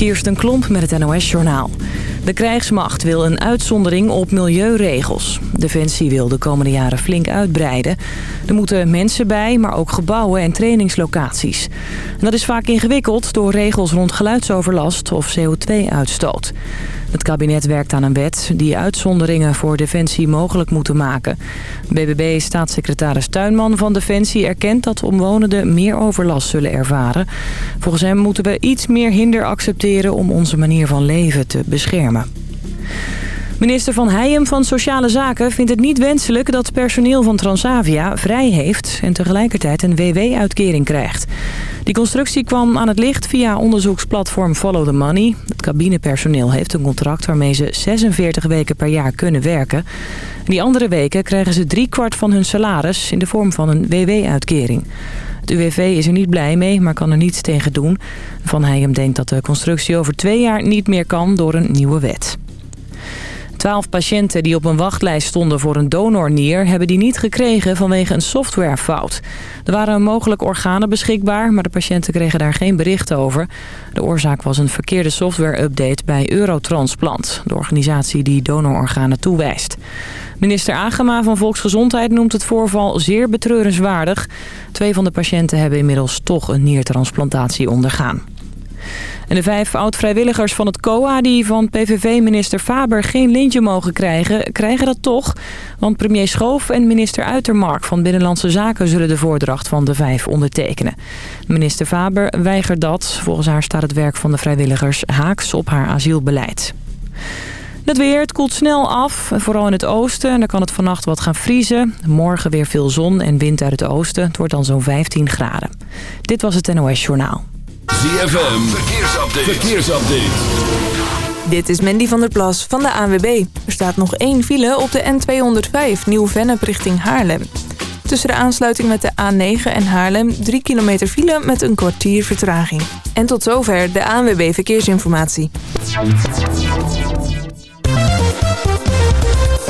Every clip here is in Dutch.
Kirsten Klomp met het NOS-journaal. De krijgsmacht wil een uitzondering op milieuregels. Defensie wil de komende jaren flink uitbreiden. Er moeten mensen bij, maar ook gebouwen en trainingslocaties. dat is vaak ingewikkeld door regels rond geluidsoverlast of CO2-uitstoot. Het kabinet werkt aan een wet die uitzonderingen voor Defensie mogelijk moeten maken. BBB-staatssecretaris Tuinman van Defensie erkent dat omwonenden meer overlast zullen ervaren. Volgens hem moeten we iets meer hinder accepteren om onze manier van leven te beschermen. Minister Van Heijem van Sociale Zaken vindt het niet wenselijk dat personeel van Transavia vrij heeft en tegelijkertijd een WW-uitkering krijgt. Die constructie kwam aan het licht via onderzoeksplatform Follow the Money. Het cabinepersoneel heeft een contract waarmee ze 46 weken per jaar kunnen werken. Die andere weken krijgen ze driekwart van hun salaris in de vorm van een WW-uitkering. Het UWV is er niet blij mee, maar kan er niets tegen doen. Van Heijem denkt dat de constructie over twee jaar niet meer kan door een nieuwe wet. Twaalf patiënten die op een wachtlijst stonden voor een donornier... hebben die niet gekregen vanwege een softwarefout. Er waren mogelijk organen beschikbaar, maar de patiënten kregen daar geen bericht over. De oorzaak was een verkeerde software-update bij Eurotransplant... de organisatie die donororganen toewijst. Minister Agema van Volksgezondheid noemt het voorval zeer betreurenswaardig. Twee van de patiënten hebben inmiddels toch een niertransplantatie ondergaan. En de vijf oud-vrijwilligers van het COA die van PVV-minister Faber geen lintje mogen krijgen, krijgen dat toch. Want premier Schoof en minister Uitermark van Binnenlandse Zaken zullen de voordracht van de vijf ondertekenen. Minister Faber weigert dat. Volgens haar staat het werk van de vrijwilligers haaks op haar asielbeleid. Het weer, het koelt snel af, vooral in het oosten. En dan kan het vannacht wat gaan vriezen. Morgen weer veel zon en wind uit het oosten. Het wordt dan zo'n 15 graden. Dit was het NOS Journaal. ZFM, verkeersupdate. verkeersupdate. Dit is Mandy van der Plas van de ANWB. Er staat nog één file op de N205 Nieuw-Vennep richting Haarlem. Tussen de aansluiting met de A9 en Haarlem 3 kilometer file met een kwartier vertraging. En tot zover de ANWB Verkeersinformatie.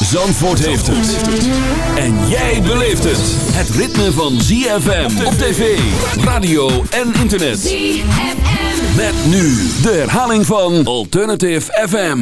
Zandvoort heeft het. En jij beleeft het. Het ritme van ZFM op tv, radio en internet. ZFM. Met nu de herhaling van Alternative FM.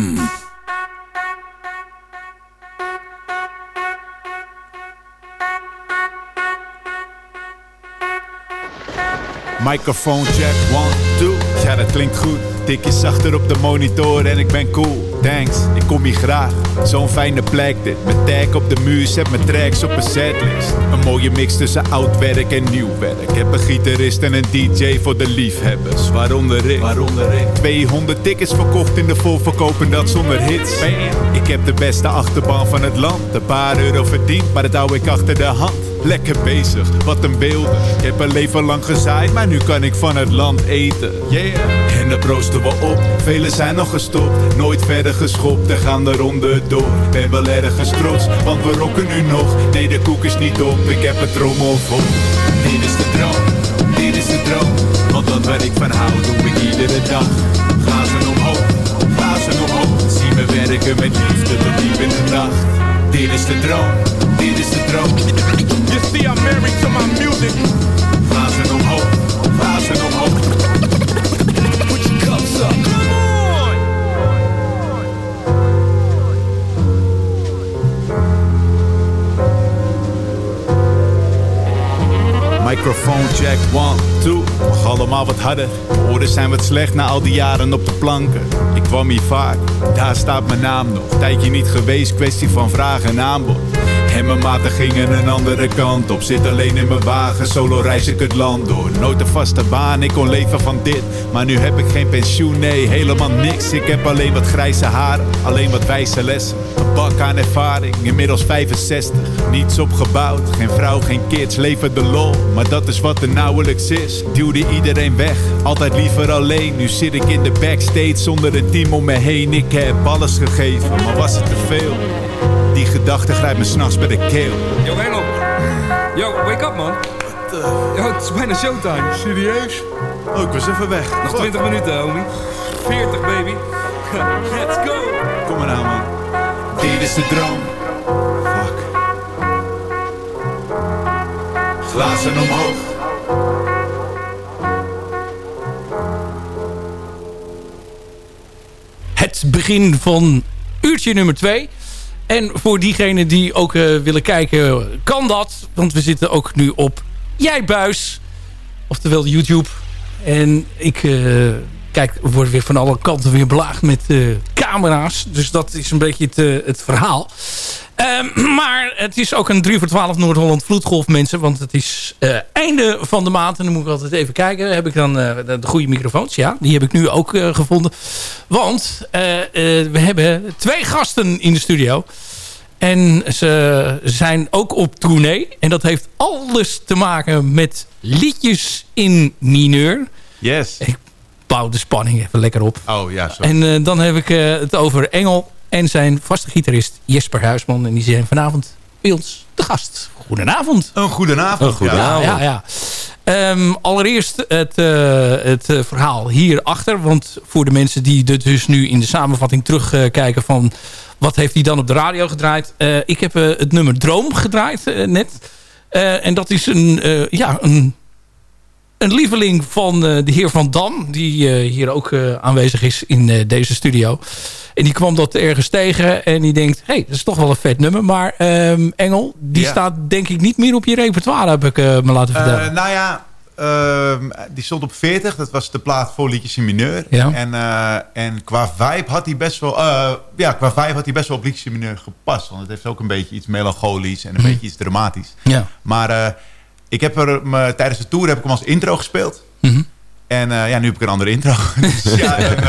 Microfoon check, one, two. Ja, dat klinkt goed. Tikjes zachter op de monitor en ik ben cool. Thanks, ik kom hier graag. Zo'n fijne plek dit. Met tag op de muur, zet mijn tracks op een setlist. Een mooie mix tussen oud werk en nieuw werk. Ik heb een gitarist en een DJ voor de liefhebbers. Waaronder ik. Waaronder ik. 200 tickets verkocht in de volverkoop en dat zonder hits. Ik heb de beste achterbaan van het land. Een paar euro verdiend, maar dat hou ik achter de hand. Lekker bezig, wat een beelden. Ik heb een leven lang gezaaid, maar nu kan ik van het land eten. Yeah. En dat roosten we op, velen zijn nog gestopt. Nooit verder geschopt en gaan eronder door. Ben wel ergens trots, want we rocken nu nog. Nee, de koek is niet op, ik heb het trommel vol. Dit is de droom, dit is de droom. Want wat waar ik van hou, doe ik iedere dag. Ga ze omhoog, ga ze omhoog. Zie me werken met liefde tot diep in de nacht. Dit is de droom, dit is de droom. You see I'm married to my music. Glazen omhoog, glazen omhoog. Put your cups up. Come on. Microphone check, one, two. Mag allemaal wat harder. Oren zijn wat slecht na al die jaren op de planken. Ik kwam hier vaak, daar staat mijn naam nog. Tijdje niet geweest, kwestie van vraag en aanbod. En mijn maten gingen een andere kant op. Zit alleen in mijn wagen, solo reis ik het land door. Nooit een vaste baan, ik kon leven van dit. Maar nu heb ik geen pensioen, nee, helemaal niks. Ik heb alleen wat grijze haren, alleen wat wijze lessen. Een bak aan ervaring, inmiddels 65. Niets opgebouwd, geen vrouw, geen kids, leven de lol. Maar dat is wat er nauwelijks is. Duwde iedereen weg, altijd liever alleen. Nu zit ik in de backstage zonder een team om me heen. Ik heb alles gegeven, maar was het te veel? Die gedachte grijpt me s'nachts bij de keel. Yo, Engel. Yo, wake up, man. Yo, het is bijna showtime. Serieus? Oh, ik was even weg. Nog 20 minuten, homie. 40, baby. Let's go. Kom maar nou, man. Dit is de droom. Fuck. Glazen omhoog. Het begin van uurtje nummer 2. En voor diegenen die ook eh, willen kijken, kan dat. Want we zitten ook nu op Jijbuis. Oftewel YouTube. En ik uh, kijk, word weer van alle kanten weer belaagd met uh, camera's. Dus dat is een beetje het, het verhaal. Um, maar het is ook een 3 voor 12 Noord-Holland vloedgolf mensen. Want het is uh, einde van de maand. En dan moet ik altijd even kijken. Heb ik dan uh, de, de, goede microfoons? Ja, die heb ik nu ook uh, gevonden. Want we hebben twee gasten in de studio. En ze zijn ook op tournee. En dat heeft alles te maken met liedjes in mineur. Yes. Ik bouw de spanning even lekker op. Oh ja, sorry. En dan heb ik het over Engel en zijn vaste gitarist Jesper Huisman. En die zijn vanavond bij ons de gast. Goedenavond. Een goedenavond. Een goedenavond. Ja, ja, ja. Um, allereerst het, uh, het uh, verhaal hierachter. Want voor de mensen die dus nu in de samenvatting terugkijken uh, van... wat heeft hij dan op de radio gedraaid? ik heb het nummer Droom gedraaid net. en dat is een, ja, een, een lieveling van de heer Van Dam... die hier ook aanwezig is in deze studio... En die kwam dat ergens tegen en die denkt... hé, hey, dat is toch wel een vet nummer. Maar um, Engel, die ja. staat denk ik niet meer op je repertoire... heb ik uh, me laten vertellen. Uh, nou ja, uh, die stond op 40. Dat was de plaat voor liedjes in mineur. Ja. En, en qua vibe had hij best wel... ja, qua vibe had hij best wel op liedjes in mineur gepast. Want het heeft ook een beetje iets melancholisch... en een Mhm. beetje iets dramatisch. Ja. Maar ik heb er me, tijdens de tour heb ik hem als intro gespeeld. Mhm. En ja, nu heb ik een andere intro. dus ja, en,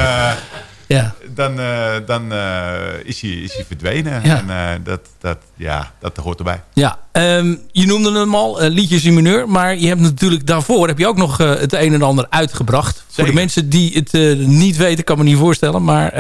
ja. dan, uh, dan is, hij, is hij verdwenen. Ja. En dat, dat, ja, dat hoort erbij. Ja, um, je noemde hem al, liedjes in mineur. Maar je hebt natuurlijk daarvoor heb je ook nog het een en ander uitgebracht. Zeker. Voor de mensen die het niet weten, kan me niet voorstellen. Maar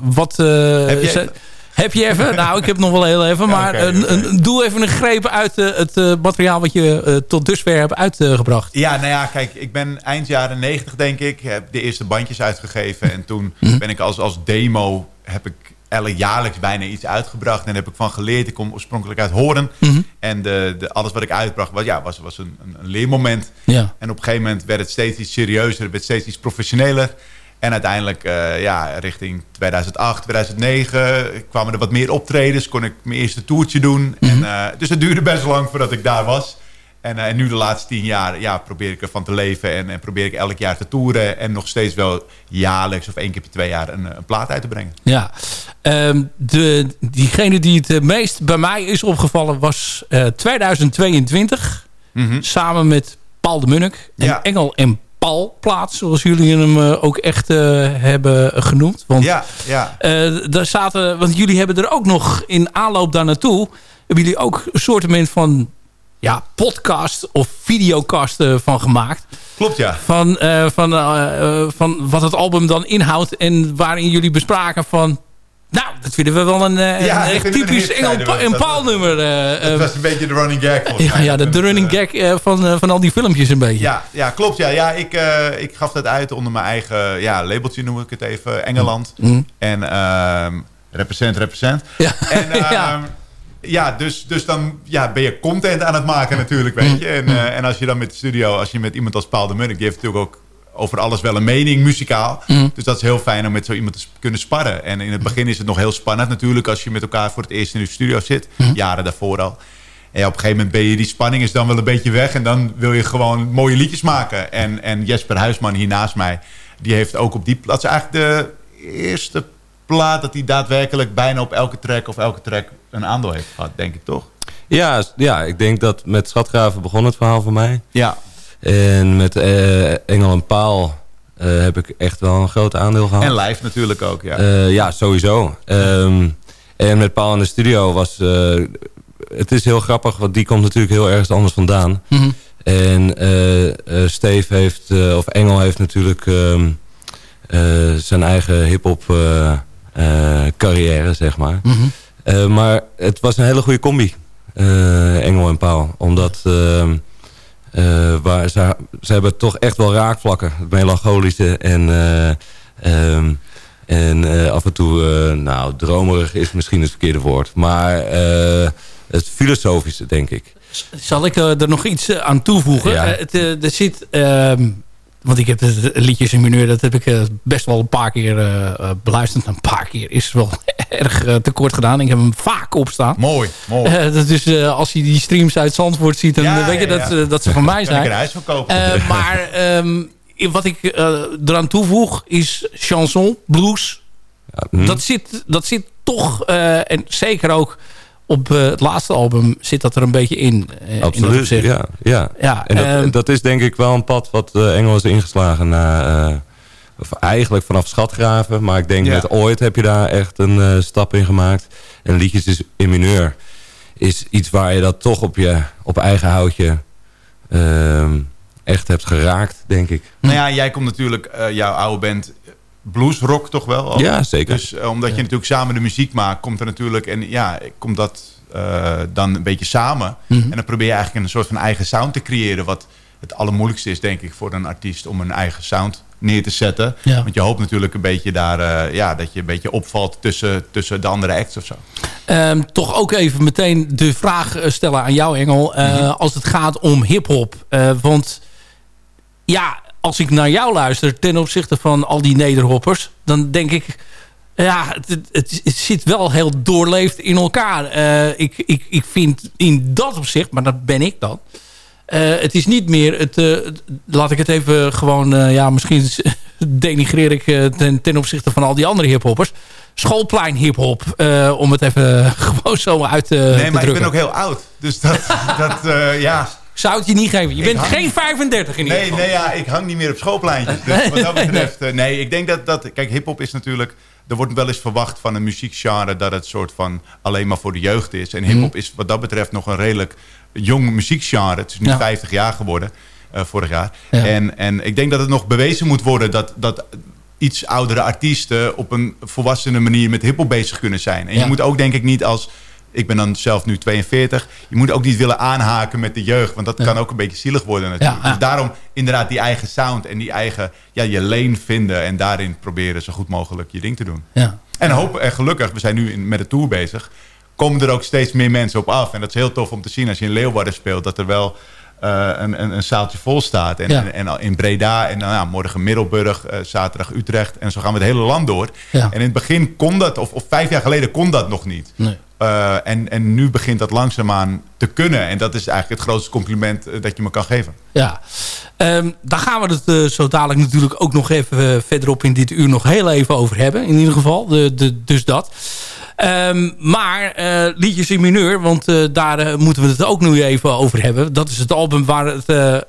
wat... heb je heb je even? Nou, ik heb nog wel heel even. Maar ja, okay, okay. Een, een, doe even een greep uit uh, het uh, materiaal wat je uh, tot dusver hebt uitgebracht. Ja, nou ja, kijk, ik ben eind jaren 90 denk ik. Heb de eerste bandjes uitgegeven. En toen mm -hmm. ben ik als, als demo, heb ik jaarlijks bijna iets uitgebracht. En daar heb ik van geleerd. Ik kom oorspronkelijk uit Horen. Mhm. Mm -hmm. En de, de, alles wat ik uitbracht was, ja, was, was een, een, leermoment. Ja. En op een gegeven moment werd het steeds iets serieuzer. Het werd steeds iets professioneler. En uiteindelijk, uh, ja, richting 2008, 2009 kwamen er wat meer optredens. Kon ik mijn eerste toertje doen. Mm Mhm. -hmm. en, uh, dus het duurde best lang voordat ik daar was. En, uh, en, nu de laatste tien jaar ja, probeer ik ervan te leven. En, en, probeer ik elk jaar te toeren. En nog steeds wel jaarlijks of één keer per twee jaar een, een plaat uit te brengen. Ja, um, de, diegene die het meest bij mij is opgevallen was 2022. Mhm. Mm -hmm. Samen met Paul de Munnik. En ja. Engel en Zoals jullie hem uh, ook echt uh, hebben genoemd. Want, ja, ja. Uh, daar zaten, want jullie hebben er ook nog in aanloop daar naartoe... hebben jullie ook een soort van ja, podcast of videocast van gemaakt. Klopt, ja. Van, van, van wat het album dan inhoudt en waarin jullie bespraken van... Nou, dat vinden we wel een, een ja, echt typisch Engel en Paul nummer. Uh, dat was een beetje de running gag. Ja, ja de, de running gag uh, van, van al die filmpjes een beetje. Ja, ja klopt. Ja. Ja, ik, uh, ik gaf dat uit onder mijn eigen ja, labeltje, noem ik het even, Engeland. Mm. En um, represent, represent. Ja. En, ja. ja, dus, dus dan ja, ben je content aan het maken natuurlijk, weet je. En, en als je dan met de studio, als je met iemand als Paul de Munnik, die heeft natuurlijk ook over alles wel een mening, muzikaal. Mm. Dus dat is heel fijn om met zo iemand te kunnen sparren. En in het begin is het nog heel spannend natuurlijk... als je met elkaar voor het eerst in de studio zit. Mm. Jaren daarvoor al. En ja, op een gegeven moment ben je... die spanning is dan wel een beetje weg... en dan wil je gewoon mooie liedjes maken. En, en Jesper Huisman hier naast mij... die heeft ook op die plaats... Dat is eigenlijk de eerste plaat... dat hij daadwerkelijk bijna op elke track of elke track een aandeel heeft gehad, denk ik toch? Ja, ja, ik denk dat met Schatgraven begon het verhaal voor mij. Ja. En met uh, Engel en Paal uh, heb ik echt wel een groot aandeel gehad. En live natuurlijk ook, ja. Uh, ja, sowieso. Um, en met Paal in de studio was... het is heel grappig, want die komt natuurlijk heel ergens anders vandaan. Mm -hmm. En Steve heeft, of Engel heeft natuurlijk um, zijn eigen hip-hop carrière, zeg maar. Mm -hmm. Uh, maar het was een hele goede combi, uh, Engel en Paul. Omdat uh, waar ze, ze hebben toch echt wel raakvlakken. Het melancholische en, um, en af en toe, nou, dromerig is misschien het verkeerde woord. Maar het filosofische, denk ik. Zal ik er nog iets aan toevoegen? Ja. Het, er zit... ehm, want ik heb het liedjes in mineur, dat heb ik uh, best wel een paar keer uh, beluisterd. Een paar keer is wel erg uh, tekort gedaan. Ik heb hem vaak opstaan. Mooi, mooi. dat is, als je die streams uit Zandvoort ziet, dan ja, weet je ja, dat, uh, dat ze van mij zijn. Kan ik een huis verkopen. maar um, wat ik eraan toevoeg is chanson, blues. hm. Dat, zit, dat zit toch, en zeker ook op uh, het laatste album zit dat er een beetje in. Uh, Absoluut, in ja. ja. ja en dat, um, dat, is denk ik wel een pad wat uh, Engel is ingeslagen na... uh, of eigenlijk vanaf schatgraven. Maar ik denk Ja. met ooit heb je daar echt een uh, stap in gemaakt. En liedjes is in mineur. Is iets waar je dat toch op je op eigen houtje ehm, echt hebt geraakt, denk ik. Nou ja, jij komt natuurlijk, uh, jouw oude band bluesrock toch wel? Ook? Ja, zeker. Dus uh, omdat je natuurlijk samen de muziek maakt, komt er natuurlijk... En ja, komt dat uh, dan een beetje samen. Mhm. En dan probeer je eigenlijk een soort van eigen sound te creëren. Wat het allermoeilijkste is, denk ik, voor een artiest om een eigen sound neer te zetten. Ja. Want je hoopt natuurlijk een beetje daar, uh, ja, dat je een beetje opvalt tussen, tussen de andere acts of zo. Um, toch ook even meteen de vraag stellen aan jou, Engel. Uh, Mhm. Als het gaat om hip-hop. Want ja, als ik naar jou luister ten opzichte van al die nederhoppers, dan denk ik. Ja, het, het, het zit wel heel doorleefd in elkaar. Uh, ik, ik, ik vind in dat opzicht, maar dat ben ik dan. Uh, het is niet meer het, uh, het, laat ik het even gewoon, ja, misschien denigreer ik ten, ten opzichte van al die andere hiphoppers. Schoolplein hiphop, om het even gewoon zo uit te Nee, maar drukken. ik ben ook heel oud. Dus dat, dat ja. Zou het je niet geven. Je Ik bent hang- geen 35 in ieder Nee, geval. nee, ja, ik hang niet meer op schoolpleintjes. Dus wat dat betreft, nee, nee ik denk dat, dat kijk, hiphop is natuurlijk, er wordt wel eens verwacht van een muziekgenre dat het soort van alleen maar voor de jeugd is. En hiphop is wat dat betreft nog een redelijk jong muziekgenre. Het is nu Ja. 50 jaar geworden, uh, vorig jaar. Ja. En, en ik denk dat het nog bewezen moet worden dat, dat iets oudere artiesten op een volwassene manier met hiphop bezig kunnen zijn. En Ja. je moet ook denk ik niet als ik ben dan zelf nu 42. Je moet ook niet willen aanhaken met de jeugd. Want dat Ja. kan ook een beetje zielig worden natuurlijk. Ja, ja. Dus daarom inderdaad die eigen sound en die eigen ja, je lane vinden. En daarin proberen zo goed mogelijk je ding te doen. Ja. En hoop, en gelukkig, we zijn nu in, met de tour bezig. Komen er ook steeds meer mensen op af. En dat is heel tof om te zien als je in Leeuwarden speelt. Dat er wel uh, een, een, een, zaaltje vol staat. En, Ja. en, en, in Breda en nou, ja, morgen Middelburg, uh, zaterdag Utrecht. En zo gaan we het hele land door. Ja. En in het begin kon dat, of, of vijf jaar geleden kon dat nog niet. Nee. Uh, en, en nu begint dat langzaamaan te kunnen. En dat is eigenlijk het grootste compliment uh, dat je me kan geven. Ja, um, daar gaan we het uh, zo dadelijk natuurlijk ook nog even verderop in dit uur nog heel even over hebben. In ieder geval, de, de, dus dat. Um, maar liedjes in mineur, want daar moeten we het ook nu even over hebben. Dat is het album waar het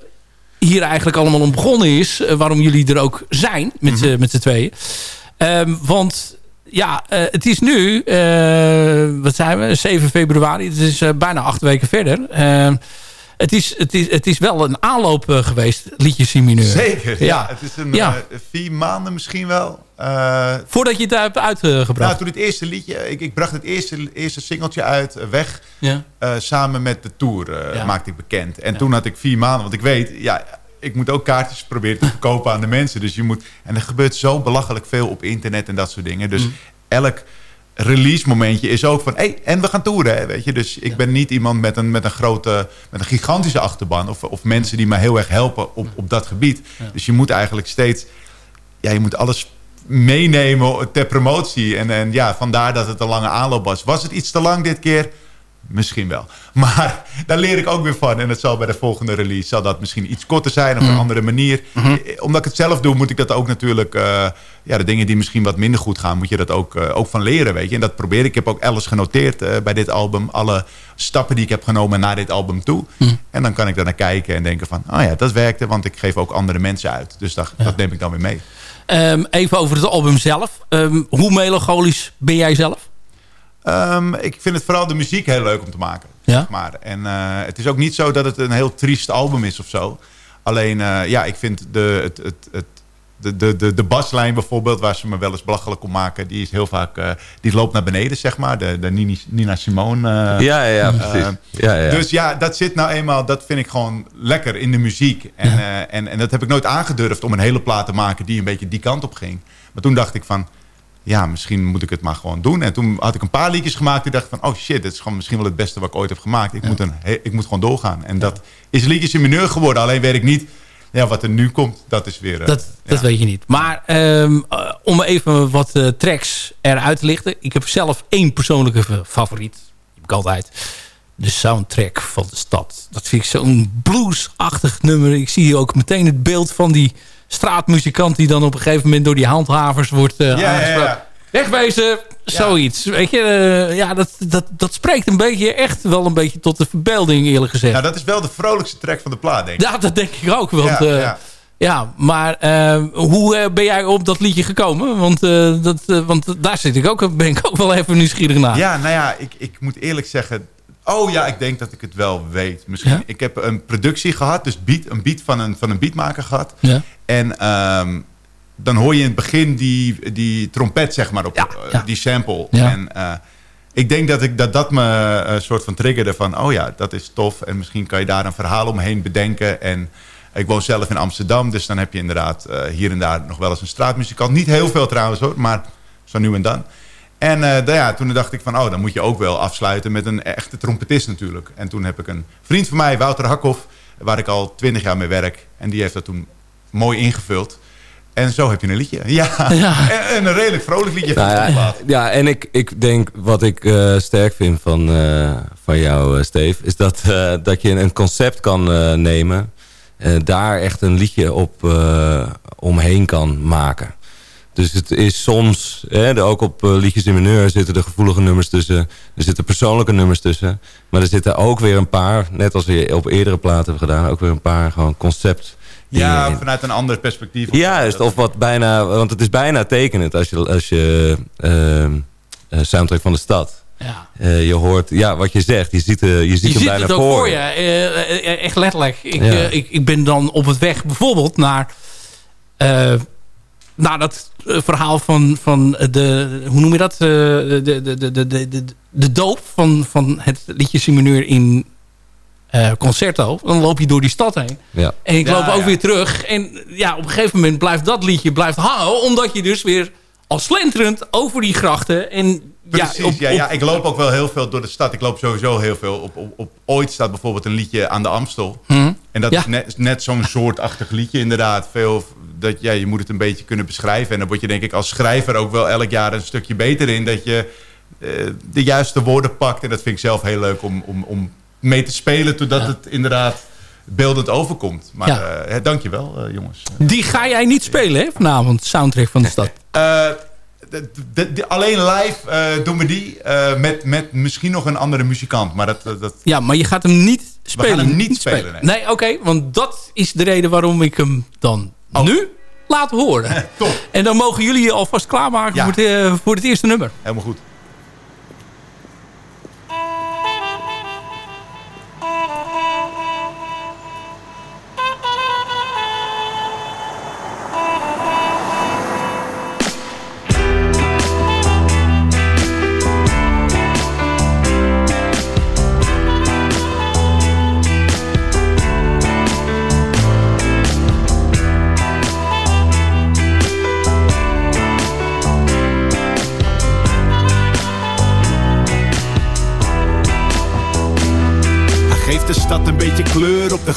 hier eigenlijk allemaal om begonnen is. waarom jullie er ook zijn met, mm -hmm. met z'n tweeën. Um, want ja, het is nu, wat zijn we, 7 februari. Het is bijna acht weken verder. het, is, het, is, het is wel een aanloop geweest, liedjes in mineur. Zeker, ja. ja het is een ja. vier maanden misschien wel. Voordat je het hebt uitgebracht? Nou, toen het eerste liedje... Ik, ik bracht het eerste, eerste singeltje uit, weg. Ja. Samen met de tour maakte ik bekend. En toen had ik vier maanden. Want ik weet, ja, ik moet ook kaartjes proberen te verkopen aan de mensen. Dus je moet... En er gebeurt zo belachelijk veel op internet en dat soort dingen. Dus mm. elk release momentje is ook van... Hey, en we gaan toeren, hè, weet je. Dus ik ben niet iemand met een, met een grote... met een gigantische achterban. Of, of mensen die me heel erg helpen op, op dat gebied. Dus je moet eigenlijk steeds... Ja, je moet alles meenemen ter promotie. En, en ja, vandaar dat het een lange aanloop was. Was het iets te lang dit keer? Misschien wel. Maar daar leer ik ook weer van. En het zal bij de volgende release zal dat misschien iets korter zijn. Of op een andere manier. Mhm. Omdat ik het zelf doe, moet ik dat ook natuurlijk... eh, ja, de dingen die misschien wat minder goed gaan... moet je dat ook, eh, ook van leren, weet je. En dat probeer ik. Ik heb ook alles genoteerd eh, bij dit album. Alle stappen die ik heb genomen naar dit album toe. En dan kan ik daar naar kijken en denken van... oh ja, dat werkte, want ik geef ook andere mensen uit. Dus dat, dat neem ik dan weer mee. Ehm, even over het album zelf. Ehm, hoe melancholisch ben jij zelf? Ehm, ik vind het vooral de muziek heel leuk om te maken. Ja? Zeg maar. En eh, het is ook niet zo dat het een heel triest album is of zo. Alleen, eh, ja, ik vind de, het, het, het, de, de, de, de baslijn bijvoorbeeld, waar ze me wel eens belachelijk om maken, die is heel vaak, eh, die loopt naar beneden, zeg maar. De, de Nini, Nina Simone. eh, Ja, ja, ja, precies. Ja, ja. Dus ja, dat zit nou eenmaal, dat vind ik gewoon lekker in de muziek. En, eh, en, en dat heb ik nooit aangedurfd om een hele plaat te maken die een beetje die kant op ging. Maar toen dacht ik van, ja, misschien moet ik het maar gewoon doen. En toen had ik een paar liedjes gemaakt die dacht van, oh shit, dit is gewoon misschien wel het beste wat ik ooit heb gemaakt. Ik, moet, een, ik moet gewoon doorgaan. En dat is liedjes in mineur geworden. Alleen weet ik niet, ja, wat er nu komt, dat is weer... eh, Dat, dat weet je niet. Maar ehm, eh, om even wat eh, tracks eruit te lichten. Ik heb zelf één persoonlijke fa- favoriet. Die heb ik altijd. De soundtrack van de stad. Dat vind ik zo'n bluesachtig nummer. Ik zie hier ook meteen het beeld van die straatmuzikant... die dan op een gegeven moment door die handhavers wordt eh ja, aangesproken. Wegwezen, zoiets. Weet je, eh, ja, dat, dat, dat spreekt een beetje echt wel een beetje tot de verbeelding eerlijk gezegd. Nou, dat is wel de vrolijkste track van de plaat, denk ik. Ja, dat denk ik ook. Want, Ja, ja, ja. maar eh, hoe eh, ben jij op dat liedje gekomen? Want, eh, dat, eh, want daar zit ik ook, ben ik ook wel even nieuwsgierig naar. Ja, nou ja, ik, ik moet eerlijk zeggen... Oh ja, ik denk dat ik het wel weet. Misschien. Ja? Ik heb een productie gehad, dus beat, een beat van een, van een beatmaker gehad. Ja. En ehm, dan hoor je in het begin die, die trompet, zeg maar, op Ja, eh, ja. die sample. Ja. En eh, ik denk dat, ik, dat dat me een soort van triggerde van... oh ja, dat is tof en misschien kan je daar een verhaal omheen bedenken. En ik woon zelf in Amsterdam, dus dan heb je inderdaad eh, hier en daar nog wel eens een straatmuzikant. Niet heel veel trouwens hoor, maar zo nu en dan. En eh, ja, toen dacht ik van, oh, dan moet je ook wel afsluiten met een echte trompetist natuurlijk. En toen heb ik een vriend van mij, Wouter Hakhoff, waar ik al twintig jaar mee werk. En die heeft dat toen mooi ingevuld. En zo heb je een liedje. Ja, Ja. En, en een redelijk vrolijk liedje. Nou van ja, ja, en ik, ik denk wat ik eh, sterk vind van, eh, van jou, eh, Steve... is dat, eh, dat je een concept kan eh, nemen... eh, daar echt een liedje op eh, omheen kan maken. Dus het is soms, hè, ook op eh, liedjes in mineur zitten er gevoelige nummers tussen. Er zitten persoonlijke nummers tussen. Maar er zitten ook weer een paar, net als we op eerdere platen hebben gedaan... ook weer een paar gewoon concept Ja, in. vanuit een ander perspectief. Juist, of wat bijna, want het is bijna tekenend als je, als je ehm, eh, soundtrack van de stad. Ja. Eh, je hoort, ja, wat je zegt, je ziet, eh, je ziet Je hem ziet bijna het ook voor voor je. echt letterlijk. Ik, Ja. ik, ik ben dan op het weg bijvoorbeeld naar... eh, naar dat eh, verhaal van, van de... Hoe noem je dat? Eh, de, de, de, de, de, de, de doop van, van het liedje Simoneur in eh, Concerto. Dan loop je door die stad heen. Ja. En ik Ja, loop ook ja. weer terug. En ja, op een gegeven moment blijft dat liedje blijft hangen. Omdat je dus weer al slenterend over die grachten... En, Precies, ja, op- ja, op- ik loop ook wel heel veel door de stad. Ik loop sowieso heel veel. Op, op, op ooit staat bijvoorbeeld een liedje aan de Amstel. Hm. En dat Ja. is net, net zo'n soortachtig liedje inderdaad. Veel, dat, ja, je moet het een beetje kunnen beschrijven. En dan word je denk ik als schrijver ook wel elk jaar een stukje beter in. Dat je eh, de juiste woorden pakt. En dat vind ik zelf heel leuk om, om, om mee te spelen. Totdat Ja. het inderdaad beeldend overkomt. Maar Ja. eh, dank je wel eh, jongens. Die ga jij niet spelen hè, vanavond, soundtrack van de stad. De- de- de- alleen live eh, doen we die. eh, met, met misschien nog een andere muzikant. Maar dat, dat, Ja, maar je gaat hem niet spelen. hem niet spelen, Nee, oké, want dat is de reden waarom ik hem dan nu laat horen. top. En dan mogen jullie je alvast klaarmaken Ja. voor, het, eh, voor het eerste nummer. Helemaal goed.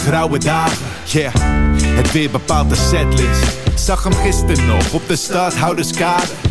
Grauwe dagen. Yeah, het weer bepaalt de setlist. Zag hem gisteren nog op de stadhouderskade.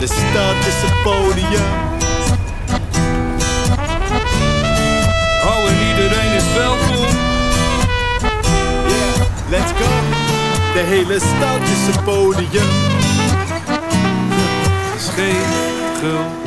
De stad is een podium. Oh, en iedereen is welkom. Yeah, let's go. De hele stad is een podium. Is geen gul.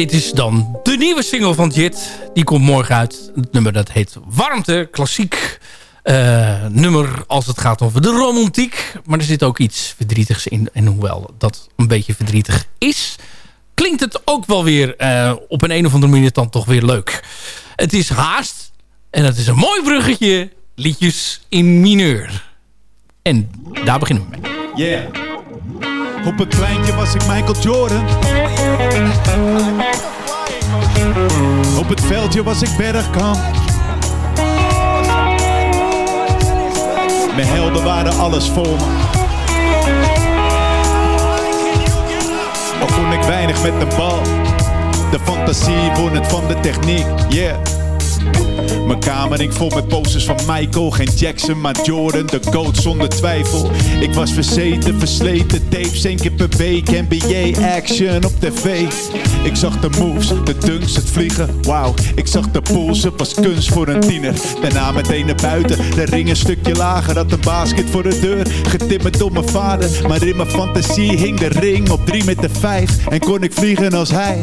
Dit is dan de nieuwe single van Jit. Die komt morgen uit. Het nummer dat heet Warmte. Klassiek eh, nummer als het gaat over de romantiek. Maar er zit ook iets verdrietigs in. En hoewel dat een beetje verdrietig is... klinkt het ook wel weer eh, op een, een of andere manier dan toch weer leuk. Het is haast. En het is een mooi bruggetje. Liedjes in mineur. En daar beginnen we mee. Yeah. Op een kleintje was ik Michael Jordan. Op het veldje was ik Bergkamp. Mijn helden waren alles voor me. Al kon ik weinig met de bal. De fantasie won het van de techniek, yeah. Mijn kamer ik vol met posters van Michael. Geen Jackson, maar Jordan, de goat zonder twijfel. Ik was verzeten, versleten, tapes één keer per week. NBA action op tv. Ik zag de moves, de dunks, het vliegen. Wauw, ik zag de pools, het was kunst voor een tiener. Daarna meteen naar buiten, de ring een stukje lager. Had een basket voor de deur, getimmerd door mijn vader. Maar in mijn fantasie hing de ring op 3 meter 5. En kon ik vliegen als hij.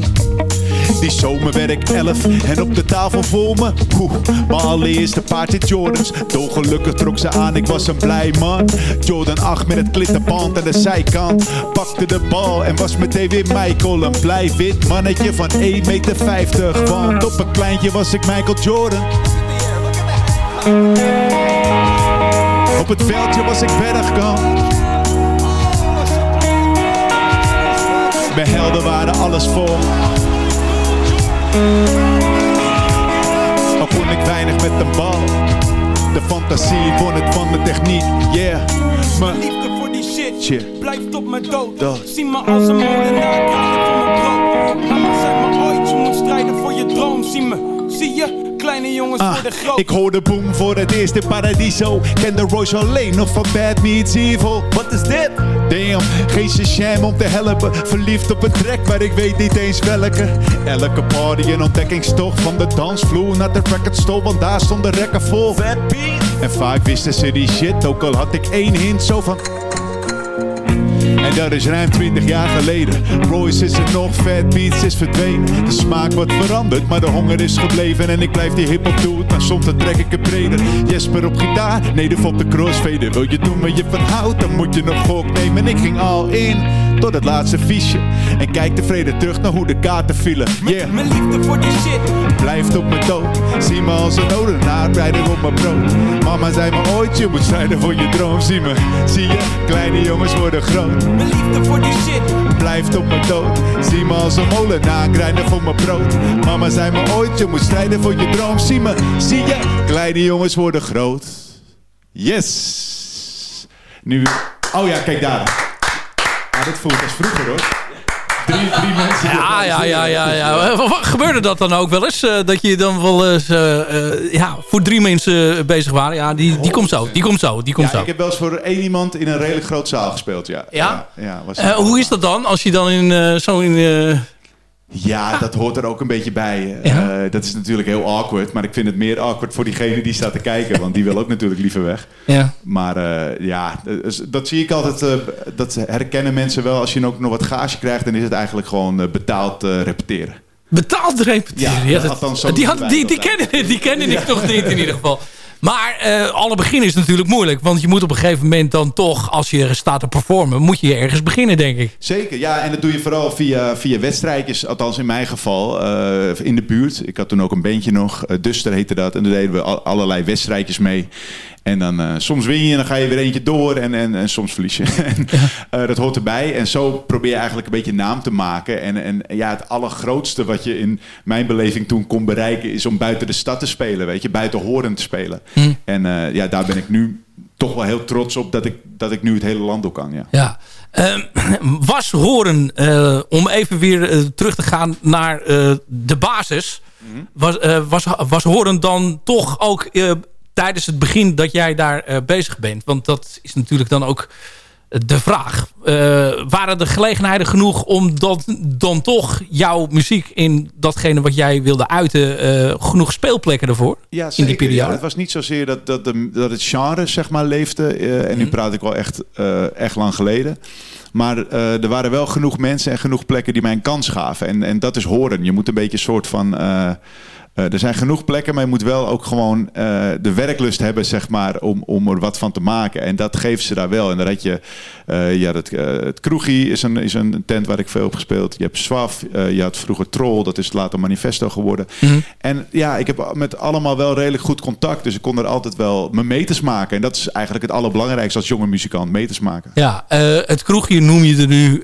Die zomer werd ik 11 en op de tafel voor me. Oeh, mijn allereerste paardje Jordans. Dolgelukkig trok ze aan, ik was een blij man. Jordan 8 met het klittenband aan de zijkant. Pakte de bal en was meteen weer Michael. Een blij wit mannetje van 1,50 meter. Want op een kleintje was ik Michael Jordan. Op het veldje was ik bergkamp. Mijn helden waren alles vol. Al kon ik weinig met een bal. De fantasie won het van de techniek, yeah. Mijn liefde voor die shit Shit. blijft op mijn dood. Dood. Zie me als een molenaar, krijg voor mijn brood. Zei me ooit, je moet strijden voor je droom. Zie me, zie je, kleine jongens Ah, worden groot. ik hoorde boom voor het eerst in Paradiso. Ken de Royce alleen nog van Bad Meets Evil. Wat is dit? Damn, geen sham om te helpen. Verliefd op een track, maar ik weet niet eens welke. Elke party een ontdekkingstocht van de dansvloer naar de record store, want daar stond de rekken vol. En vaak wisten ze die shit, ook al had ik één hint zo van... En dat is ruim 20 jaar geleden. Royce is er nog, Fat Beats is verdwenen. De smaak wordt veranderd, maar de honger is gebleven. En ik blijf die hip-hop doen, maar soms dan trek ik het breder. Jesper op gitaar, Nedef op de crossfader. Wil je doen waar je van houdt, dan moet je nog gok nemen. En ik ging al in, tot het laatste fiche. En kijk tevreden terug naar hoe de kaarten vielen. Yeah. Mijn liefde voor die shit Blijft op mijn dood. Zie me als een odenaar, rijden op mijn brood. Mama zei me ooit, je moet strijden voor je droom. Zie me, zie je, kleine jongens worden groot. Mijn liefde voor die shit Blijft op mijn dood. Zie me als een molenaar, rijden voor mijn brood. Mama zei me ooit, je moet strijden voor je droom. Zie me, zie je, kleine jongens worden groot. Yes. Nu, oh ja, kijk daar. Ah, dit voelt als vroeger hoor. Drie, drie mensen. Ja, ja, ja, ja, ja. Wat- Gebeurde dat dan ook wel eens? eh, dat je dan wel eens eh, eh, ja, voor drie mensen bezig waren? Ja, die, die komt zo, die komt zo, die komt Ja, zo. ik heb wel eens voor één iemand in een redelijk groot zaal gespeeld, ja. Ja? Ja, ja, was Eh, hoe is dat dan? Als je dan in eh, zo in... eh, Ja, dat hoort er ook een beetje bij. Ja. Eh, dat is natuurlijk heel awkward. Maar ik vind het meer awkward voor diegene die staat te kijken. Want die wil ook natuurlijk liever weg. ja. Maar eh, ja, dus dat zie ik altijd. eh, dat herkennen mensen wel. Als je ook nog wat gage krijgt, dan is het eigenlijk gewoon eh, betaald eh, repeteren. Betaald repeteren. Ja, dat- althans zo die, had, die, die, kennen, die kennen ik toch niet in ieder geval. Maar eh, alle begin is natuurlijk moeilijk. Want je moet op een gegeven moment dan toch, als je staat te performen, moet je ergens beginnen, denk ik. Zeker, ja. En dat doe je vooral via, via wedstrijdjes. Althans in mijn geval. eh, in de buurt. Ik had toen ook een bandje nog. eh, Duster heette dat. En daar deden we al- allerlei wedstrijdjes mee. En dan eh, soms win je en dan ga je weer eentje door. En, en, en soms verlies je. en, eh, dat hoort erbij. En zo probeer je eigenlijk een beetje naam te maken. En, en ja, het allergrootste wat je in mijn beleving toen kon bereiken... is om buiten de stad te spelen. Weet je, buiten Horen te spelen. En eh, ja, daar ben ik nu toch wel heel trots op... dat ik, dat ik nu het hele land ook kan, ja. Ja. Ehm, was horen, om even weer terug te gaan naar de basis. Was, eh, was, was horen dan toch ook tijdens het begin dat jij daar eh, bezig bent? Want dat is natuurlijk dan ook de vraag. Eh, waren er gelegenheden genoeg om dat, dan toch jouw muziek in datgene wat jij wilde uiten... eh, genoeg speelplekken ervoor Ja, in die periode? Ja, het was niet zozeer dat, dat, de, dat het genre zeg maar leefde. eh, en nu Mhm. praat ik wel echt, eh, echt lang geleden. Maar eh, er waren wel genoeg mensen en genoeg plekken die mij een kans gaven. En, en dat is horen. Je moet een beetje een soort van... eh, eh, er zijn genoeg plekken, maar je moet wel ook gewoon eh, de werklust hebben, zeg maar, om, om er wat van te maken. En dat geven ze daar wel. En dan had je, eh, ja, dat, het Kroegie is een, is een tent waar ik veel heb gespeeld. Je hebt Swaf, je had vroeger Troll, dat is later Manifesto geworden. Mhm. En ja, ik heb met allemaal wel redelijk goed contact. Dus ik kon er altijd wel mijn meters maken. En dat is eigenlijk het allerbelangrijkste als jonge muzikant, meters maken. Ja, het kroegje noem je er nu,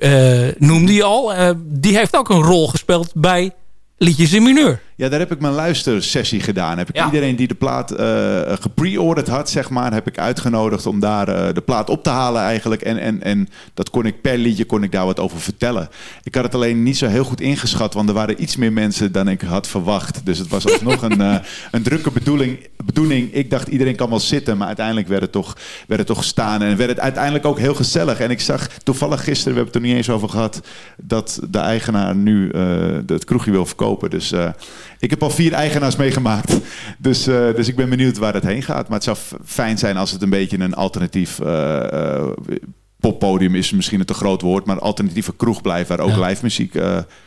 noemde je al. Die heeft ook een rol gespeeld bij liedjes in mineur. Ja, daar heb ik mijn luistersessie gedaan. Heb ik Ja. iedereen die de plaat eh gepre-ordered had, zeg maar, heb ik uitgenodigd om daar eh, de plaat op te halen eigenlijk. En, en, en dat kon ik per liedje kon ik daar wat over vertellen. Ik had het alleen niet zo heel goed ingeschat, want er waren iets meer mensen dan ik had verwacht. Dus het was alsnog een, eh, een drukke bedoeling, bedoeling. Ik dacht iedereen kan wel zitten, maar uiteindelijk werd het toch, werd het toch staan. En werd het uiteindelijk ook heel gezellig. En ik zag toevallig gisteren, we hebben het er niet eens over gehad, dat de eigenaar nu het kroegje wil verkopen. Dus ik heb al vier eigenaars meegemaakt. Dus, eh, dus ik ben benieuwd waar het heen gaat. Maar het zou fijn zijn als het een beetje een alternatief eh, eh, poppodium is. Misschien een te groot woord, maar een alternatieve kroeg blijft waar ook Ja. live muziek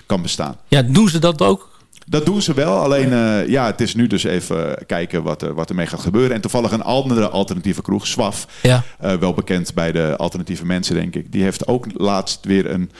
kan bestaan. Ja, doen ze dat ook? Dat doen ze wel, alleen eh, ja, het is nu dus even kijken wat er, wat ermee gaat gebeuren. En toevallig een andere alternatieve kroeg, Swaf, Ja. eh, wel bekend bij de alternatieve mensen, denk ik. Die heeft ook laatst weer een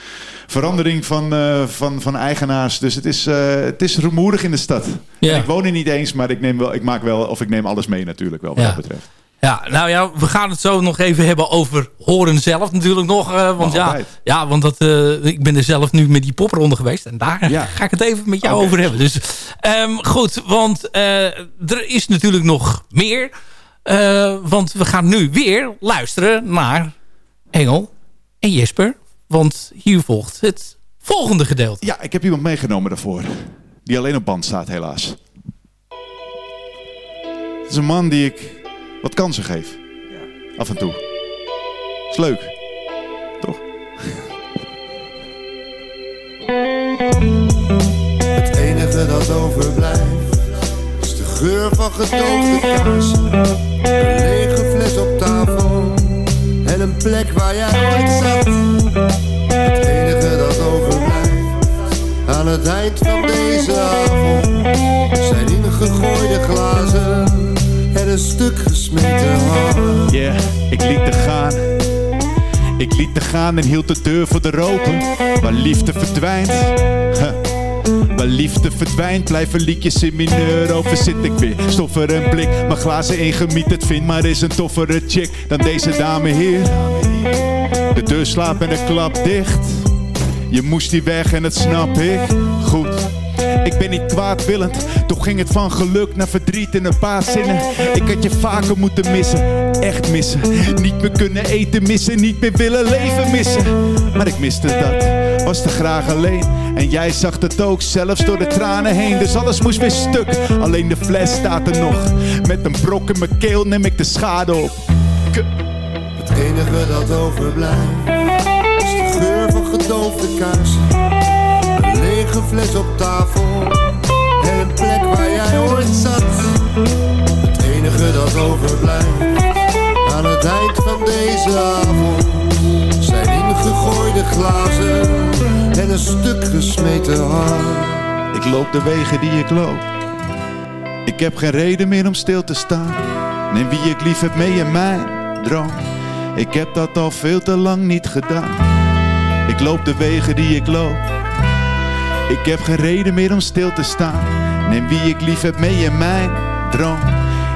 verandering van, eh, van, van eigenaars. Dus het is, het is rumoerig in de stad. Ja. Ik woon er niet eens, maar ik, neem wel, ik maak wel, of ik neem alles mee natuurlijk wel, wat Ja. dat betreft. Ja, nou ja, we gaan het zo nog even hebben over horen zelf natuurlijk nog. eh, want ja, ja, want dat, eh, ik ben er zelf nu met die popronde geweest. En daar Ja. ga ik het even met jou Oké. over hebben. Dus ehm, goed, want eh, er is natuurlijk nog meer. Want we gaan nu weer luisteren naar Engel en Jesper. Want hier volgt het volgende gedeelte. Ja, ik heb iemand meegenomen daarvoor. Die alleen op band staat, helaas. Het is een man die ik wat kansen geef. Af en toe. Is leuk. Toch? Het enige dat overblijft is de geur van gedoofde kaarsen. Een lege fles op tafel en een plek waar jij ooit zat. Het enige dat overblijft aan het eind van deze avond zijn ingegooide glazen en een stuk gesmeten hart. Yeah, ik liet te gaan. Ik liet te gaan en hield de deur voor de open. Waar liefde verdwijnt. Waar liefde verdwijnt, blijven liedjes in mineur. Over zit ik weer, stoffer en blik. Mijn glazen ingemieterd vind, maar is een toffere chick dan deze dame hier. De deur slaapt en de klap dicht. Je moest die weg en dat snap ik goed. Ik ben niet kwaadwillend, toch ging het van geluk naar verdriet in een paar zinnen. Ik had je vaker moeten missen, echt missen. Niet meer kunnen eten missen, niet meer willen leven missen. Maar ik miste dat, was te graag alleen. En jij zag het ook, zelfs door de tranen heen. Dus alles moest weer stuk, alleen de fles staat er nog. Met een brok in mijn keel neem ik de schade op. Het enige dat overblijft is de geur van gedoofde kaarsen. Een fles op tafel en een plek waar jij ooit zat. Het enige dat overblijft aan het eind van deze avond zijn ingegooide glazen en een stuk gesmeten hart. Ik loop de wegen die ik loop. Ik heb geen reden meer om stil te staan. Neem wie ik lief heb mee in mijn droom. Ik heb dat al veel te lang niet gedaan. Ik loop de wegen die ik loop. Ik heb geen reden meer om stil te staan. Neem wie ik lief heb mee in mijn droom.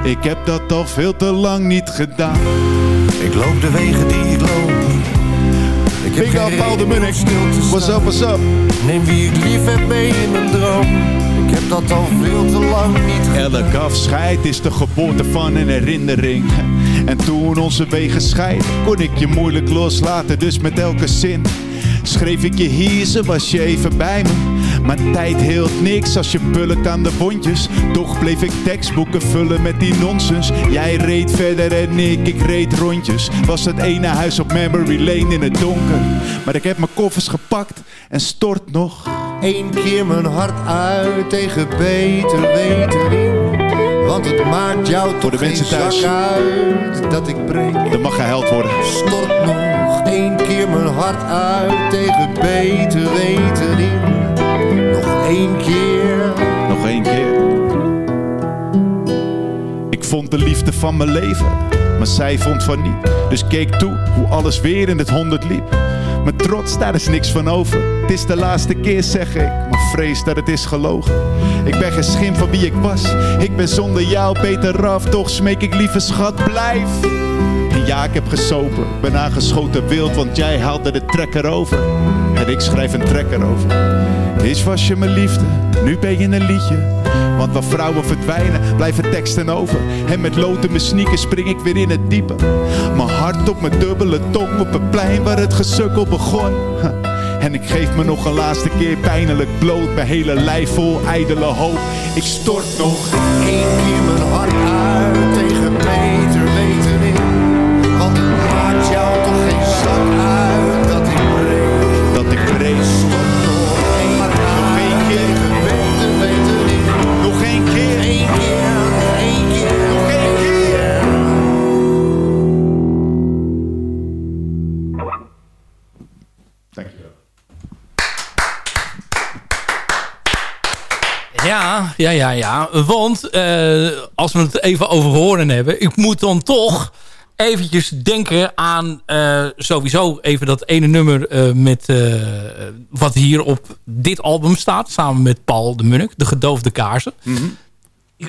Ik heb dat al veel te lang niet gedaan. Ik loop de wegen die ik loop. Ik heb Big geen up, Paul de reden om stil te What's staan. up, what's up? Neem wie ik lief heb mee in mijn droom. Ik heb dat al veel te lang niet gedaan. Elk afscheid is de geboorte van een herinnering. En toen onze wegen scheiden, kon ik je moeilijk loslaten. Dus met elke zin schreef ik je hier, zo was je even bij me. Maar tijd hield niks als je pulkt aan de wondjes. Toch bleef ik tekstboeken vullen met die nonsens. Jij reed verder en ik, ik reed rondjes. Was het ene huis op Memory Lane in het donker. Maar ik heb mijn koffers gepakt en stort nog. Eén keer mijn hart uit tegen beter weten in. Want het maakt jou toch de geen mensen thuis. zak uit dat ik breek. Er mag gehuild worden. Stort nog één keer mijn hart uit tegen beter weten in. Nog één keer. Nog één keer. Ik vond de liefde van mijn leven, maar zij vond van niet. Dus keek toe hoe alles weer in het honderd liep. Mijn trots, daar is niks van over. Het is de laatste keer, zeg ik, maar vrees dat het is gelogen. Ik ben geen schim van wie ik was. Ik ben zonder jou beter af, toch smeek ik lieve schat, blijf. En ja, ik heb gesopen, ben aangeschoten wild, want jij haalde de trekker over. En ik schrijf een track erover. Is was je mijn liefde, nu ben je een liedje. Want waar vrouwen verdwijnen, blijven teksten over. En met lood in mijn sneakers spring ik weer in het diepe. Mijn hart op mijn dubbele tong op het plein waar het gesukkel begon. En ik geef me nog een laatste keer pijnlijk bloot. Mijn hele lijf vol ijdele hoop. Ik stort nog Eén keer mijn hart uit tegen beter Ja, ja, ja. Want eh, als we het even over horen hebben... ik moet dan toch eventjes denken aan eh, sowieso even dat ene nummer... eh, met, wat hier op dit album staat. Samen met Paul de Munnik. De gedoofde kaarsen.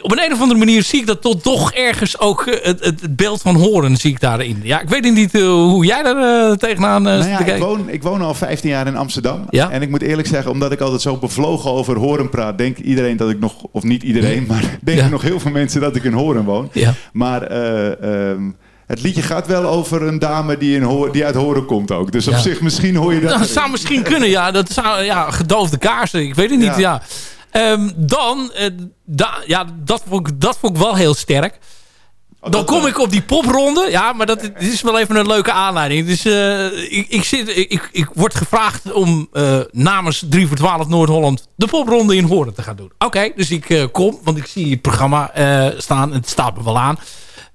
Op een, een of andere manier zie ik dat tot toch ergens ook... eh, het, het, beeld van horen zie ik daarin. Ja, ik weet niet eh, hoe jij daar eh, tegenaan uh, Nou ja, ik, woon, ik woon al 15 jaar in Amsterdam. Ja? En ik moet eerlijk zeggen, omdat ik altijd zo bevlogen over horen praat, denkt iedereen dat ik nog, of niet iedereen, maar denken Ja. nog heel veel mensen dat ik in horen woon. Ja. Maar eh, ehm, het liedje gaat wel over een dame die, in hoor, die uit horen komt ook. Dus op zich misschien hoor je dat. Dat zou misschien kunnen, ja. Dat zou, ja, gedoofde kaarsen, ik weet het niet, ja. Ehm, dan, eh, da, ja, dat vond, ik, dat vond ik wel heel sterk. Dan dat kom wel. ik op die popronde. Ja, maar dat dit is wel even een leuke aanleiding. Dus eh, ik, ik, zit, ik, ik word gevraagd om eh, namens 3 voor 12 Noord-Holland de popronde in Horen te gaan doen. Oké, dus ik eh, kom, want ik zie het programma eh, staan. Het staat me wel aan.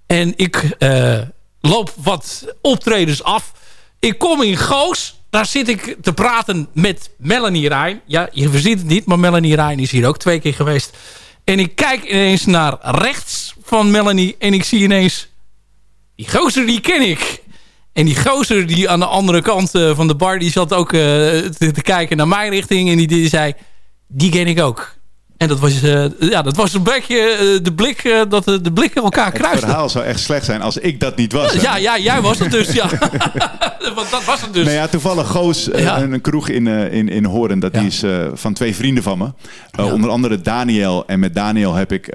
En ik eh, loop wat optredens af. Ik kom in Goos. Daar zit ik te praten met Melanie Rijn. Ja, je verzint het niet, maar Melanie Rijn is hier ook twee keer geweest. En ik kijk ineens naar rechts van Melanie. En ik zie ineens... Die gozer, die ken ik. En die gozer die aan de andere kant eh, van de bar... die zat ook eh, te, te kijken naar mijn richting. En die, die zei... Die ken ik ook. En dat was, eh, ja, dat was een beetje eh, de blik... eh, dat de, de blikken elkaar Het kruisten. verhaal zou echt slecht zijn als ik dat niet was. Ja, ja, jij was het dus, ja. Want dat was het dus. Nou ja, toevallig Goos, Ja. een, kroeg in, in, in Horen. Dat die is van twee vrienden van me. Onder andere Daniel. En met Daniel heb ik...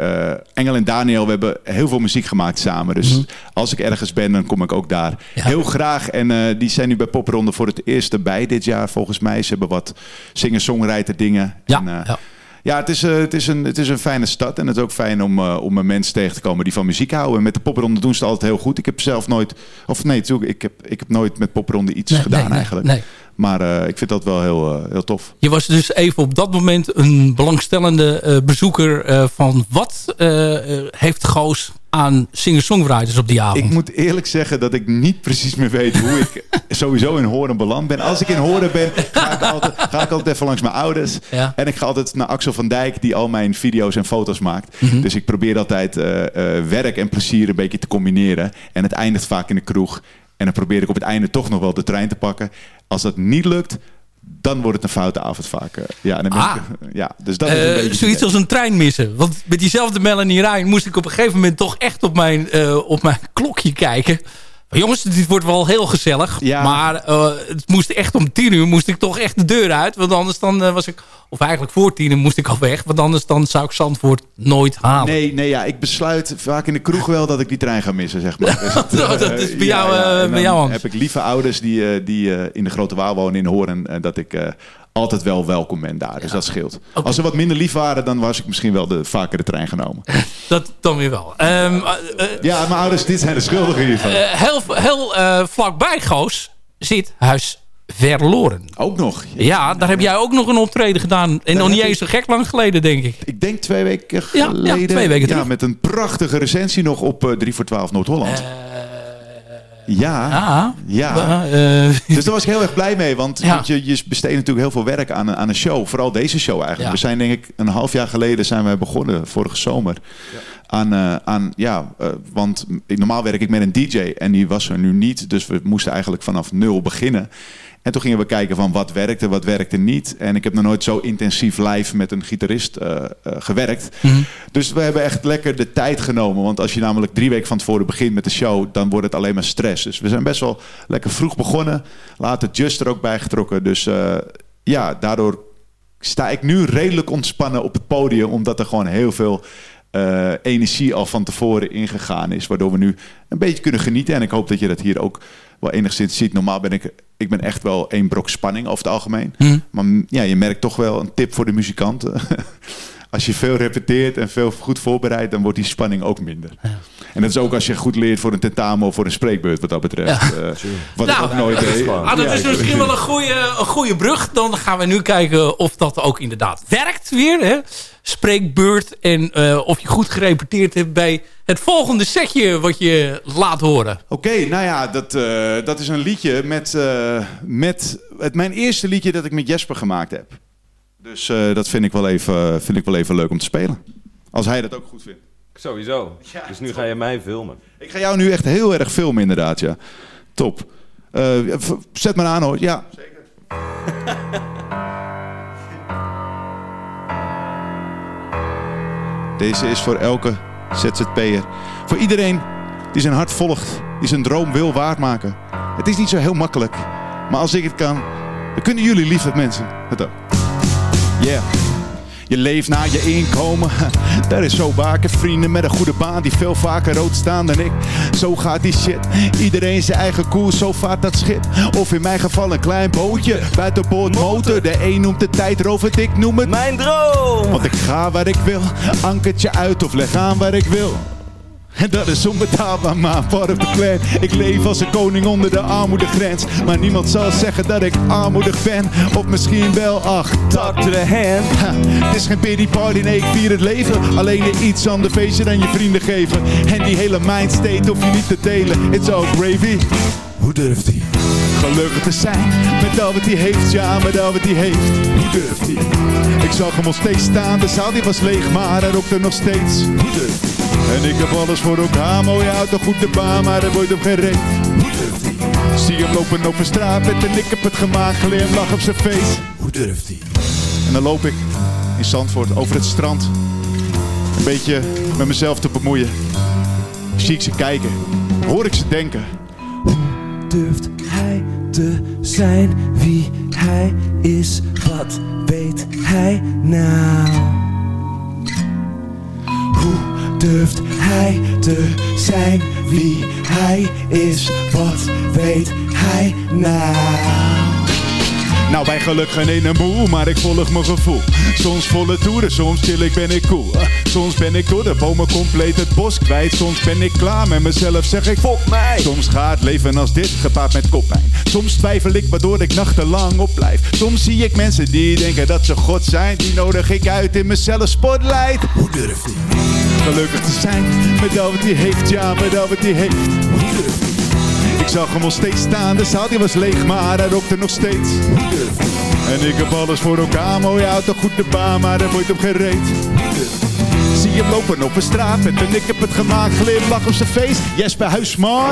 Engel en Daniel, we hebben heel veel muziek gemaakt samen. Dus als ik ergens ben, dan kom ik ook daar. Mhm. Heel graag. En die zijn nu bij Popronde voor het eerst erbij dit jaar volgens mij. Ze hebben wat singer-songwriter dingen. En, ja. Ja, het is, eh, het, is een, het is een fijne stad. En het is ook fijn om, eh, om een mens tegen te komen die van muziek houden. En met de popronde doen ze het altijd heel goed. Ik heb zelf nooit... Of nee, ik heb, ik heb nooit met popronde iets Nee, gedaan nee, eigenlijk. nee. Maar eh, ik vind dat wel heel, eh, heel tof. Je was dus even op dat moment een belangstellende eh, bezoeker van wat heeft Goos aan singer-songwriters op die avond? Ik moet eerlijk zeggen dat ik niet precies meer weet hoe ik sowieso in Horen beland ben. Als ik in Horen ben, ga ik altijd, ga ik altijd even langs mijn ouders. Ja. En ik ga altijd naar Axel van Dijk, die al mijn video's en foto's maakt. Mhm. Dus ik probeer altijd werk en plezier een beetje te combineren. En het eindigt vaak in de kroeg. En dan probeer ik op het einde toch nog wel de trein te pakken. Als dat niet lukt, dan wordt het een foute avond vaak. eh. ja, dan Ah. ik, ja, dus dat is een Eh, zoiets als een trein missen. Want met diezelfde Melanie Rijn moest ik op een gegeven moment toch echt op mijn, eh, op mijn klokje kijken. Jongens, dit wordt wel heel gezellig. Ja. Maar eh, het moest echt om tien uur moest ik toch echt de deur uit. Want anders dan eh, was ik... Of eigenlijk voor tien uur moest ik al weg. Want anders dan zou ik Zandvoort nooit halen. Nee, nee ja, ik besluit vaak in de kroeg wel dat ik die trein ga missen, zeg maar. Dus het, Dat eh, is bij jou, bij dan jou anders. heb ik lieve ouders die, die in de Grote Waal wonen in Horen, eh, dat ik altijd wel welkom ben daar. Dus dat scheelt. Als ze wat minder lief waren, dan was ik misschien wel de, vaker de trein genomen. Dat dan weer wel. Ehm, eh, eh, ja, mijn ouders, dit zijn de schuldigen hiervan. eh, heel heel vlakbij Goos zit Huis Verloren. ook nog. Ja, daar heb jij ook nog een optreden gedaan. En nog niet eens zo gek lang geleden, denk ik. Ik denk twee weken Ja, ja, geleden. twee weken ja, terug. met een prachtige recensie nog op eh 3 voor 12 Noord-Holland. Ja, Ah, ja. eh, Dus daar was ik heel erg blij mee. Want, Ja. je, je besteedt natuurlijk heel veel werk aan, een- aan een show. Vooral deze show eigenlijk. Ja. We zijn denk ik een half jaar geleden zijn we begonnen, vorige zomer. Aan, eh, aan, ja, eh, want normaal werk ik met een DJ en die was er nu niet. Dus we moesten eigenlijk vanaf nul beginnen. En toen gingen we kijken van wat werkte, wat werkte niet. En ik heb nog nooit zo intensief live met een gitarist uh, uh, gewerkt. Mhm. Dus we hebben echt lekker de tijd genomen. Want als je namelijk drie weken van tevoren begint met de show... dan wordt het alleen maar stress. Dus we zijn best wel lekker vroeg begonnen. Later Just er ook bij getrokken. Dus uh, ja, daardoor sta ik nu redelijk ontspannen op het podium. Omdat er gewoon heel veel uh, energie al van tevoren ingegaan is. Waardoor we nu een beetje kunnen genieten. En ik hoop dat je dat hier ook wel enigszins ziet. Normaal ben ik, ik ben echt wel één brok spanning over het algemeen. Mm. Maar ja, je merkt toch wel een tip voor de muzikanten. als je veel repeteert en veel goed voorbereidt, dan wordt die spanning ook minder. Ja. En dat is ook als je goed leert voor een tentamen of voor een spreekbeurt, wat dat betreft. Ja. Uh, wat nou, ik ook nooit deed. Ah, dat is misschien wel een goede, een goede brug. Dan gaan we nu kijken of dat ook inderdaad werkt weer. Hè? Spreekbeurt. En eh, of je goed gerepeteerd hebt bij het volgende setje wat je laat horen. Oké, nou ja, dat, eh, dat is een liedje met, eh, met het, mijn eerste liedje dat ik met Jesper gemaakt heb. Dus eh, dat vind ik, wel even, vind ik wel even leuk om te spelen. Als hij dat ook goed vindt. Sowieso. dus nu ga je mij filmen. Ik ga jou nu echt heel erg filmen inderdaad, ja. Top. Eh, zet maar aan hoor. Ja, zeker. Deze is voor elke ZZP'er. Voor iedereen die zijn hart volgt, die zijn droom wil waarmaken. Het is niet zo heel makkelijk. Maar als ik het kan, dan kunnen jullie lieve mensen het ook. Yeah. Je leeft naar je inkomen, dat is zo heb vrienden met een goede baan die veel vaker rood staan dan ik. Zo gaat die shit. Iedereen zijn eigen koers, zo vaart dat schip. Of in mijn geval een klein bootje, buitenboord motor. De een noemt de tijd rovend, ik noem het mijn droom. Want ik ga waar ik wil, ankertje uit of leg aan waar ik wil. En dat is onbetaalbaar, maar of the plan. Ik leef als een koning onder de armoedegrens. Maar niemand zal zeggen dat ik armoedig ben. Of misschien wel, ach, to the hand. Ha, het is geen pity party, nee, ik vier het leven. Alleen je iets ander feestje dan je vrienden geven. En die hele mindstate hoef je niet te delen. It's all gravy. Hoe durft hij? Gelukkig te zijn met al wat hij heeft, ja, met al wat hij heeft. Hoe durft hij? Ik zag hem al steeds staan, de zaal die was leeg, maar hij rookte nog steeds. Hoe durft hij? En ik heb alles voor elkaar, mooie auto, goed de baan, maar er wordt hem geen reet. Hoe durft hij? Zie hem lopen over straat met en ik heb het gemaakt, glimlach op zijn face. Hoe durft hij? En dan loop ik in Zandvoort over het strand. Een beetje met mezelf te bemoeien. Zie ik ze kijken, hoor ik ze denken. durft hij te zijn wie hij is? Wat weet hij nou? Durft hij te zijn wie hij is? Wat weet hij nou? Nou, bij geluk geen ene moe, maar ik volg mijn gevoel. Soms volle toeren, soms chill ik, ben ik cool. Eh, soms ben ik door de bomen compleet het bos kwijt. Soms ben ik klaar met mezelf, zeg ik fok mij. Soms gaat leven als dit, gepaard met koppijn. Soms twijfel ik, waardoor ik nachtenlang op blijf. Soms zie ik mensen die denken dat ze God zijn. Die nodig ik uit in mezelf spotlight. Hoe durft hij? Gelukkig te zijn met al wat hij heeft, ja, met al wat hij heeft. Ik zag hem al steeds staan, de zaal die was leeg, maar hij rookte nog steeds. En ik heb alles voor elkaar, mooie auto, goed de baan, maar er wordt hem gereed. Zie hem lopen op een straat met en ik heb het gemaakt, glimlach op zijn feest. Jesper Huisman.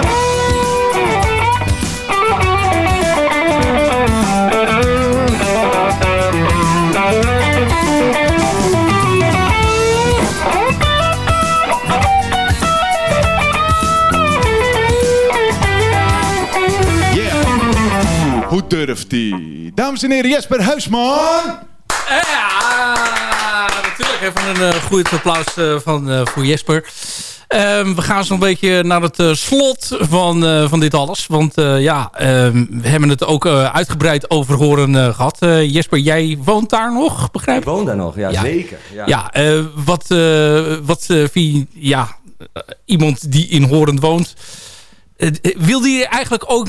Durft hij? Dames en heren, Jesper Huisman. Ja, natuurlijk. Even een uh, goed applaus uh, van, uh, voor Jesper. Um, we gaan zo'n beetje naar het uh, slot van, uh, van dit alles. Want uh, ja, um, we hebben het ook uitgebreid over horen gehad. Jesper, jij woont daar nog, begrijp ik? Ik woon daar nog, ja, Ja. zeker. Ja. Ja, wat, wat vind je, ja, iemand die in Horen woont... wil die eigenlijk ook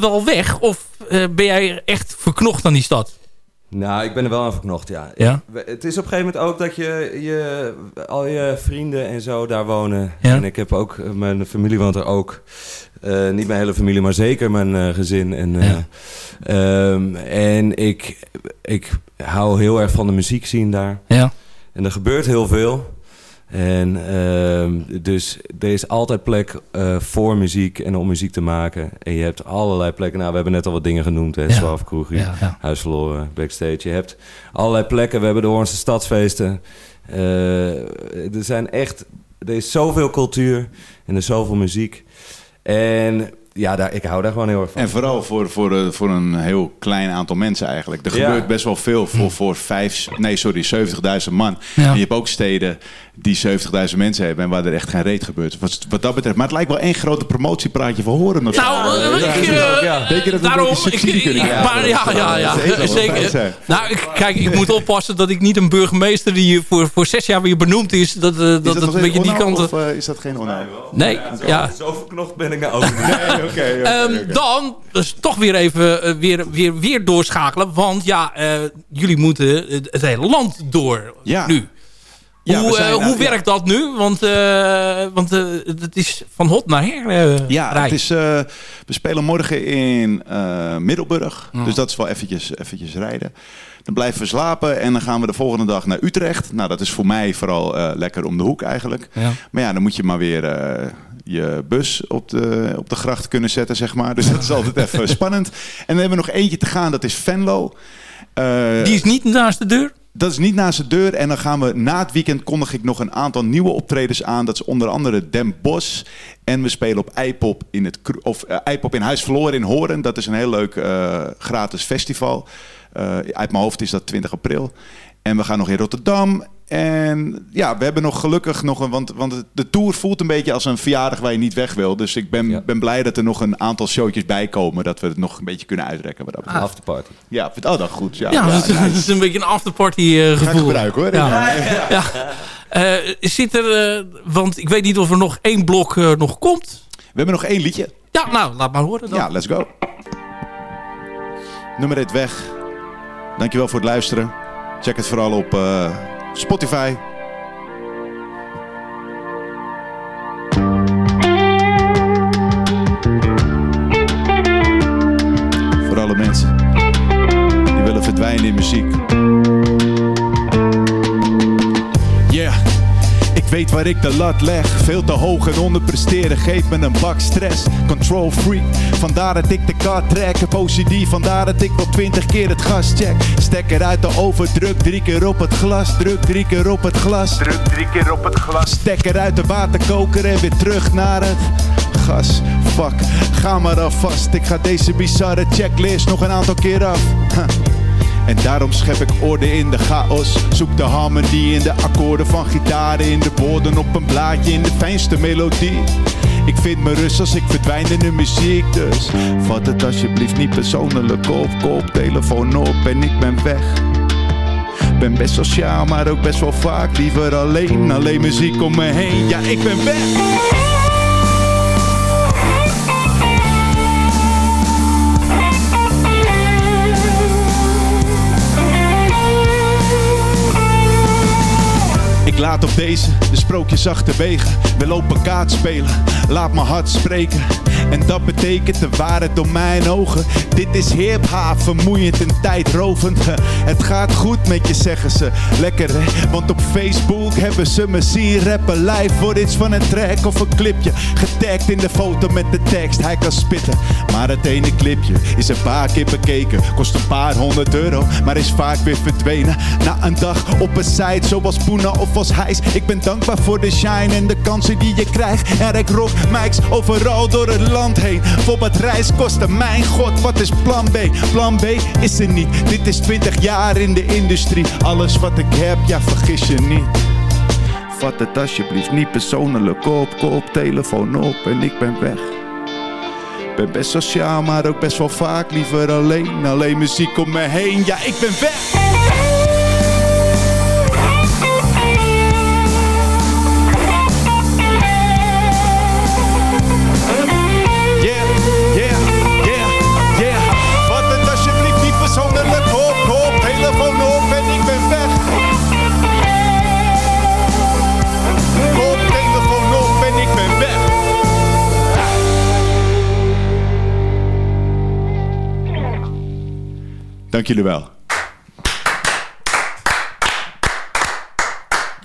wel weg? Of ben jij echt verknocht aan die stad? Nou, ik ben er wel aan verknocht, ja. Ja? Ik- het is op een gegeven moment ook dat je, je al je vrienden en zo daar wonen. Ja. En ik heb ook, eh, mijn familie woont er ook. Eh, niet mijn hele familie, maar zeker mijn eh, gezin. En, eh, ehm, en ik, ik hou heel erg van de muziek zien daar. Ja. En er gebeurt heel veel. En ehm, dus er is altijd plek eh, voor muziek en om muziek te maken. En je hebt allerlei plekken. Nou, we hebben net al wat dingen genoemd. Hè? Ja. Kroegie, Ja, ja. Huis verloren, Backstage. Je hebt allerlei plekken. We hebben de Hoornse stadsfeesten. Eh, er zijn echt... Er is zoveel cultuur en er is zoveel muziek. En ja, daar, ik hou daar gewoon heel erg van. En vooral voor, voor, eh, voor een heel klein aantal mensen eigenlijk. Er Ja. gebeurt best wel veel voor, voor vijf, nee sorry, 70.000 man. Ja. En je hebt ook steden die 70.000 mensen hebben en waar er echt geen reet gebeurt. Wat, wat dat betreft. Maar het lijkt wel één grote promotiepraatje voor horen. Of zo. Nou, eh, Ja, ik, is eh, ja. Denk je dat we een daarom, beetje subsidie ik- kunnen krijgen? maar ja, ja, ja, Zeker. Nou, ik, kijk, ik moet oppassen dat ik niet een burgemeester die voor, voor zes jaar weer benoemd is, dat, eh, dat, dat, nog een beetje die kant... Of eh, is dat geen onnou? Nee, ja. Zo verknocht ben ik nou ook niet. Nee, oké. oké, Ehm. Dan dus toch weer even eh, weer, weer, weer doorschakelen. Want ja, eh, jullie moeten het, het hele land door Ja. nu. Ja, hoe we eh, hoe werkt dat nu? Want, eh, want eh, het is van hot naar her. Ja, het is, we spelen morgen in Middelburg. Dus dat is wel eventjes, eventjes rijden. Dan blijven we slapen en dan gaan we de volgende dag naar Utrecht. Nou, dat is voor mij vooral lekker om de hoek eigenlijk. Ja. Maar ja, dan moet je maar weer je bus op de, op de gracht kunnen zetten, zeg maar. Dus dat is altijd even spannend. En dan hebben we nog eentje te gaan, dat is Venlo. Die is niet naast de deur? Dat is niet naast de deur. En dan gaan we na het weekend kondig ik nog een aantal nieuwe optredens aan. Dat is onder andere Den Bosch. En we spelen op Eipop in, het, of, Eipop in Huis Verloren in Horen. Dat is een heel leuk eh, gratis festival. Eh, uit mijn hoofd is dat 20 april. En we gaan nog in Rotterdam. En ja, we hebben nog gelukkig nog een... Want, want de tour voelt een beetje als een verjaardag waar je niet weg wil. Dus ik ben, Ja. ben blij dat er nog een aantal showtjes bij komen. Dat we het nog een beetje kunnen uitrekken. Wat dat betreft. Afterparty. Ja, oh, dat goed. Ja, Ja, ja, dat, is, nice. dat is een beetje een afterparty eh, Ga ik gevoel. gebruiken hoor. Ja. Ja. Eh, zit er, eh, want ik weet niet of er nog één blok eh, nog komt. We hebben nog één liedje. Ja, nou, laat maar horen dan. Ja, let's go. Nummer 1 weg. Dankjewel voor het luisteren. Check het vooral op eh, Spotify. Voor alle mensen die willen verdwijnen in muziek. Weet waar ik de lat leg. Veel te hoog en onderpresteren geeft me een bak stress. Control freak. Vandaar dat ik de kaart trek. Heb OCD, vandaar dat ik wel twintig keer het gas check. Stekker uit de oven, druk drie keer op het glas. Druk drie keer op het glas. Druk drie keer op het glas. Stekker uit de waterkoker en weer terug naar het gas. Fuck, ga maar alvast. Ik ga deze bizarre checklist nog een aantal keer af. Huh. En daarom schep ik orde in de chaos. Zoek de harmonie in de akkoorden van gitaren. In de woorden op een blaadje in de fijnste melodie. Ik vind me rust als ik verdwijn in de muziek. Dus vat het alsjeblieft niet persoonlijk op. Koop telefoon op en ik ben weg. Ben best sociaal, maar ook best wel vaak liever alleen. Alleen muziek om me heen. Ja, ik ben weg. Ik laat op deze de sprookjes achterwege. We lopen kaart spelen, laat mijn hart spreken. En dat betekent de waarheid door mijn ogen. Dit is hip-hop, vermoeiend en tijdrovend. Het gaat goed met je, zeggen ze. Lekker hè, want op Facebook hebben ze me zien rappen live voor iets van een track of een clipje. Getagd in de foto met de tekst, hij kan spitten. Maar het ene clipje is een paar keer bekeken. Kost een paar honderd euro, maar is vaak weer verdwenen. Na een dag op een site zoals Poena of als Hijs. Ik ben dankbaar voor de shine en de kansen die je krijgt. En ik rock mics overal door het land heen. Voor wat reiskosten, mijn god, wat is plan B? Plan B is er niet. Dit is 20 jaar in de industrie. Alles wat ik heb, ja, vergis je niet. Vat het alsjeblieft niet persoonlijk op. Koop telefoon op en ik ben weg. Ben best sociaal, maar ook best wel vaak liever alleen. Alleen muziek om me heen, ja, ik ben weg. Dank jullie wel.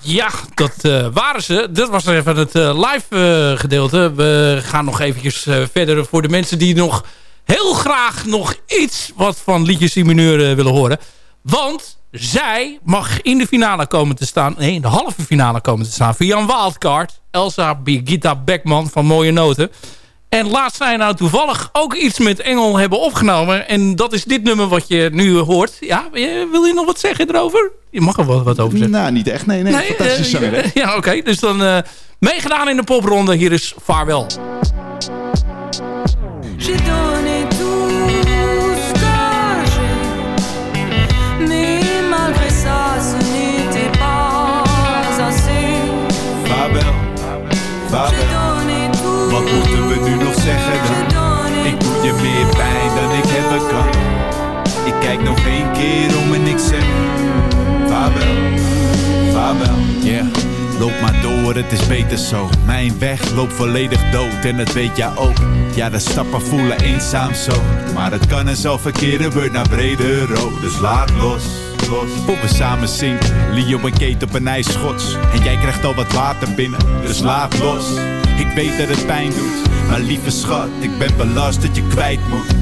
Ja, dat eh, waren ze. Dat was even het eh, live eh, gedeelte. We gaan nog eventjes verder voor de mensen die nog heel graag nog iets wat van liedjes in mineur willen horen. Want zij mag in de finale komen te staan. Nee, in de halve finale komen te staan. Via een wildcard. Elsa Birgitta Beckman van Mooie Noten. En laatst zij nou toevallig ook iets met Engel hebben opgenomen. En dat is dit nummer wat je nu hoort. Ja, wil je nog wat zeggen erover? Je mag er wel wat over zeggen. Nou, niet echt. Nee, nee. nee fantastische uh, zanger. Ja, oké. Dus dan uh, meegedaan in de popronde. Hier is Vaarwel. Het is beter zo. Mijn weg loopt volledig dood en dat weet jij ook. Ja, de stappen voelen eenzaam zo. Maar het kan en zo verkeren, wordt naar brede rood. Dus laat los. Of we samen zinken, Leo en Kate op een ijsschots. En jij krijgt al wat water binnen, dus laat los. Ik weet dat het pijn doet, maar lieve schat, ik ben belast dat je kwijt moet.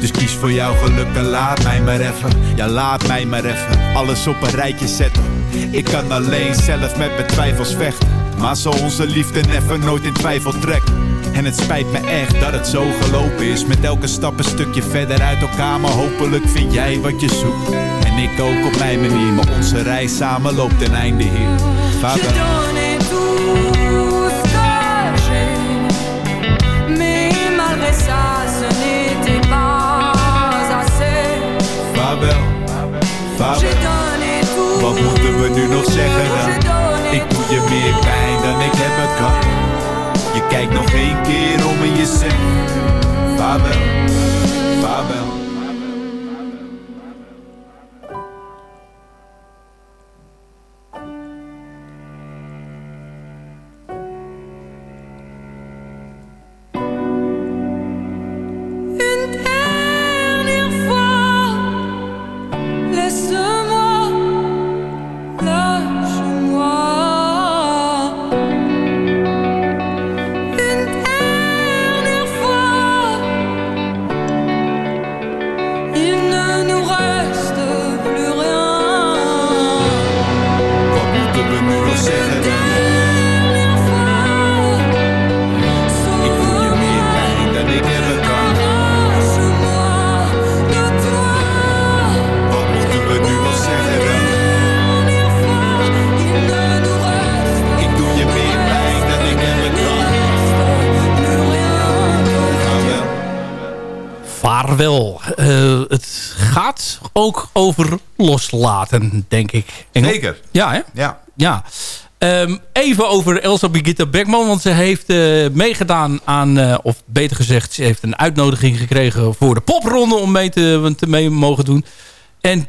Dus kies voor jouw geluk en laat mij maar even. Ja, laat mij maar even alles op een rijtje zetten. Ik kan alleen zelf met mijn twijfels vechten. Maar zo onze liefde even nooit in twijfel trekt. En het spijt me echt dat het zo gelopen is. Met elke stap een stukje verder uit elkaar. Maar hopelijk vind jij wat je zoekt. En ik ook op mijn manier. Maar onze reis samen loopt ten einde hier. Vader. Vaarwel, vaarwel. Wat moeten we nu nog zeggen dan? Ik doe je meer pijn ik hebben kan. Je kijkt nog één keer om en je zegt vaarwel. Loslaten, denk ik. Engel? Zeker. Ja, hè? Ja. ja. Um, even over Elsa Brigitte Beckman. Want ze heeft uh, meegedaan aan, uh, of beter gezegd... ze heeft een uitnodiging gekregen voor de popronde... om mee te, te mee mogen doen. En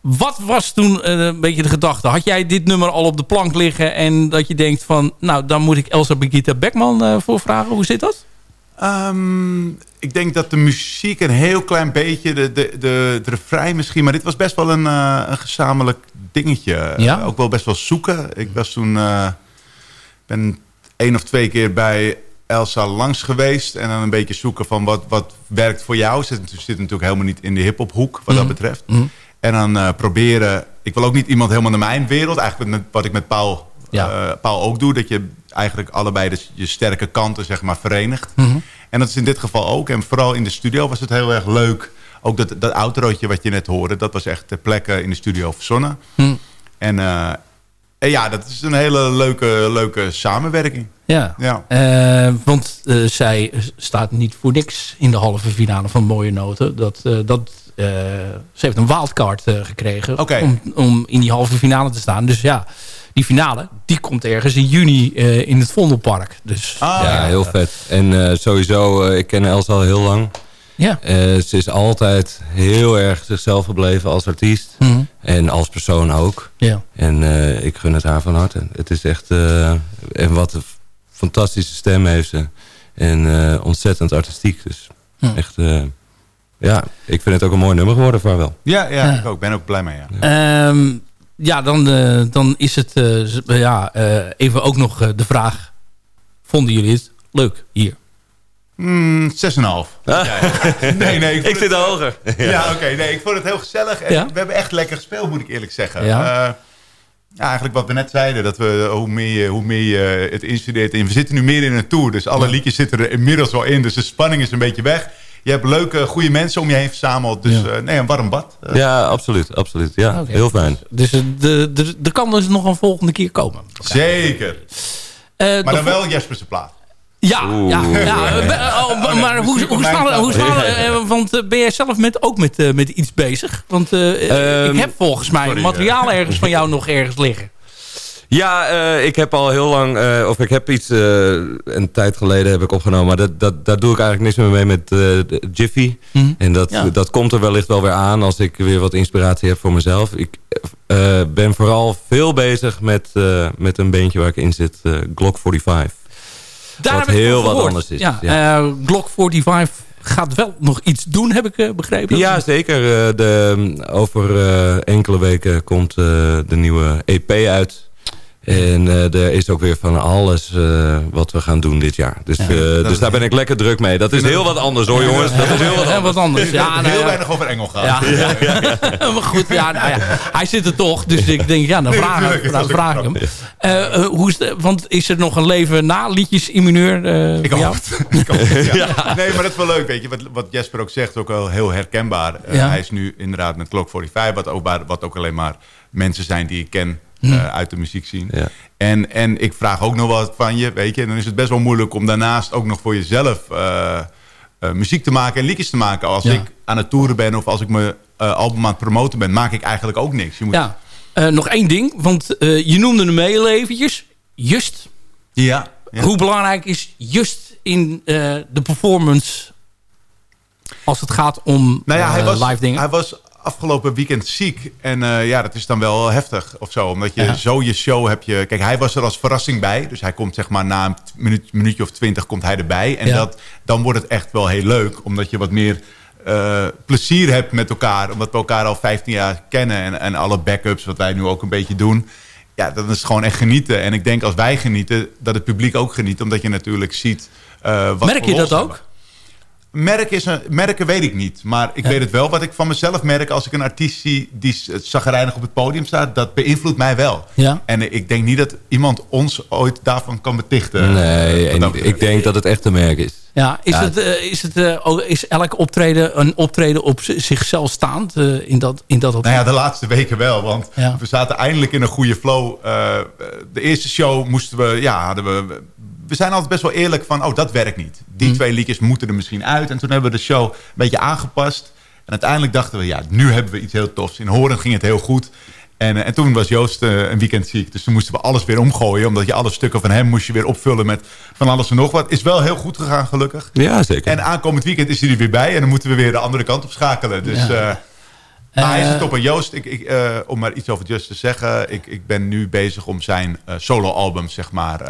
wat was toen een beetje de gedachte? Had jij dit nummer al op de plank liggen... en dat je denkt van... nou, dan moet ik Elsa Brigitte Beckman voor vragen. Hoe zit dat? Um, ik denk dat de muziek een heel klein beetje, de, de, de, de refrein misschien... maar dit was best wel een, uh, een gezamenlijk dingetje. Ja? Uh, ook wel best wel zoeken. Ik was toen... Uh, ben één of twee keer bij Elsa langs geweest... en dan een beetje zoeken van wat, wat werkt voor jou. Ze zit, zit natuurlijk helemaal niet in de hiphop hoek wat mm -hmm. dat betreft. Mm -hmm. En dan proberen... Ik wil ook niet iemand helemaal naar mijn wereld. Eigenlijk met, wat ik met Paul, ja. Paul ook doe. Dat je eigenlijk allebei de, je sterke kanten zeg maar verenigt. Mm -hmm. En dat is in dit geval ook. En vooral in de studio was het heel erg leuk. Ook dat, dat outrootje wat je net hoorde, dat was echt ter plekke in de studio verzonnen. Hm. En, uh, en ja, dat is een hele leuke, leuke samenwerking. Ja, ja. Uh, want uh, zij staat niet voor niks in de halve finale van Mooie Noten. Dat, dat, ze heeft een wildcard gekregen okay. om, om in die halve finale te staan. Dus ja, die finale, die komt ergens in juni uh, in het Vondelpark. Dus, ah, ja, heel vet. En uh, sowieso, uh, ik ken Els al heel lang. Ja. ze is altijd heel erg zichzelf gebleven als artiest. Mm -hmm. En als persoon ook. Ja. En ik gun het haar van harte. Het is echt... en wat een fantastische stem heeft ze. En ontzettend artistiek. Dus hm. echt... ja, ik vind het ook een mooi nummer geworden, vaarwel. Ja, ja, ja. ik ook. ben ook blij mee. Ja. Um, ja, dan, eh, dan is het eh, ja, eh, even ook nog de vraag... Vonden jullie het leuk hier? Mm, 6,5. Ah. Ja. Nee, nee. Ik zit het- hoger. Ja, oké. nee, ik vond het heel gezellig. En Ja? we hebben echt lekker gespeeld, moet ik eerlijk zeggen. Ja. Eh, ja, eigenlijk wat we net zeiden. Dat we, hoe meer je, hoe meer je het instudeert. En we zitten nu meer in een tour. Dus alle liedjes zitten er inmiddels wel in. Dus de spanning is een beetje weg. Je hebt leuke, goede mensen om je heen verzameld. Dus eh, nee, een warm bad. Eh, Ja, absoluut. absoluut. Ja, heel fijn. Dus eh, er kan dus nog een volgende keer komen. Zeker. Eh, Maar dan wel Jesper's plaat. Ja, Oeh. ja, ja. oh, Oh, nee, maar hoe, misschien hoe staan hoe staan eh, Want ben jij zelf met, ook met, met iets bezig? Want eh, Ehm, ik heb volgens mij sorry, materiaal ergens van jou nog ergens liggen. Ja, eh, ik heb al heel lang, eh, of ik heb iets eh, een tijd geleden heb ik opgenomen, maar dat, dat, daar doe ik eigenlijk niks meer mee met Jiffy. Mhm. En dat, Ja. dat komt er wellicht wel weer aan als ik weer wat inspiratie heb voor mezelf. Ik ben vooral veel bezig met, met een beentje waar ik in zit, Glock 45. Daar wat heel wat anders is. Ja, Ja. Glock 45 gaat wel nog iets doen, heb ik begrepen. Ja, zeker. De, over enkele weken komt de nieuwe EP uit. En eh, er is ook weer van alles eh, wat we gaan doen dit jaar. Dus, eh, dus daar ben ik lekker druk mee. Dat is heel wat anders hoor jongens. Dat is heel wat Ja, anders. wat anders. Ja, nou heel ja. weinig over Engel gaan. Ja. maar goed, ja, nou ja, hij zit er toch. Dus ik denk, ja, dan Nee, vraag, ik- dan vraag ik hem. Hoe is de, want is er nog een leven na liedjes in mineur eh, Ik hoop het. Ik hoop het, ja. Nee, maar dat is wel leuk, weet je. Wat, wat Jesper ook zegt, ook wel heel herkenbaar. Ja. Hij is nu inderdaad met Clock 45, wat ook, wat ook alleen maar mensen zijn die ik ken Hm. eh, uit de muziek zien. Ja. En, en ik vraag ook nog wat van je, weet je. En dan is het best wel moeilijk om daarnaast ook nog voor jezelf eh, eh, muziek te maken en liedjes te maken. Als Ja. ik aan het toeren ben of als ik mijn album aan het promoten ben, maak ik eigenlijk ook niks. Je moet, Ja. Nog één ding, want je noemde hem heel eventjes. Just. ja, ja. Hoe belangrijk is just in de performance als het gaat om Nou ja, hij was, live dingen? hij was afgelopen weekend ziek. En eh, ja, dat is dan wel heftig of zo. Omdat je Ja. zo je show heb je... Kijk, hij was er als verrassing bij. Dus hij komt zeg maar na een minuut, minuutje of twintig komt hij erbij. En Ja. dat, dan wordt het echt wel heel leuk. Omdat je wat meer eh, plezier hebt met elkaar. Omdat we elkaar al 15 jaar kennen. En, en alle backups, wat wij nu ook een beetje doen. Ja, dat is gewoon echt genieten. En ik denk als wij genieten, dat het publiek ook geniet. Omdat je natuurlijk ziet... eh, wat Merk je dat ook? hebben. Merk is een, merken weet ik niet. Maar ik Ja. weet het wel. Wat ik van mezelf merk als ik een artiest zie die zagrijnig op het podium staat. Dat beïnvloedt mij wel. Ja. En eh, ik denk niet dat iemand ons ooit daarvan kan betichten. Nee, en betreft. ik denk dat het echt een merk is. Ja, is, Ja. Het, eh, is, het, eh, ook- is elk optreden een optreden op zichzelf staand eh, in dat, in dat Nou optreden? ja, de laatste weken wel. Want Ja. we zaten eindelijk in een goede flow. Eh, de eerste show moesten we... Ja, hadden we... We zijn altijd best wel eerlijk van... Oh, dat werkt niet. Die Mm. twee liedjes moeten er misschien uit. En toen hebben we de show een beetje aangepast. En uiteindelijk dachten we... Ja, nu hebben we iets heel tofs. In Horen ging het heel goed. En, eh, en toen was Joost eh, een weekend ziek. Dus toen moesten we alles weer omgooien. Omdat je alle stukken van hem moest je weer opvullen met van alles en nog wat. Is wel heel goed gegaan, gelukkig. Ja, zeker. En aankomend weekend is hij er weer bij. En dan moeten we weer de andere kant op schakelen. Dus... Ja. eh, maar hij is het op. En Joost, ik, ik, om maar iets over Just te zeggen. Ik, ik ben nu bezig om zijn eh, soloalbum zeg maar,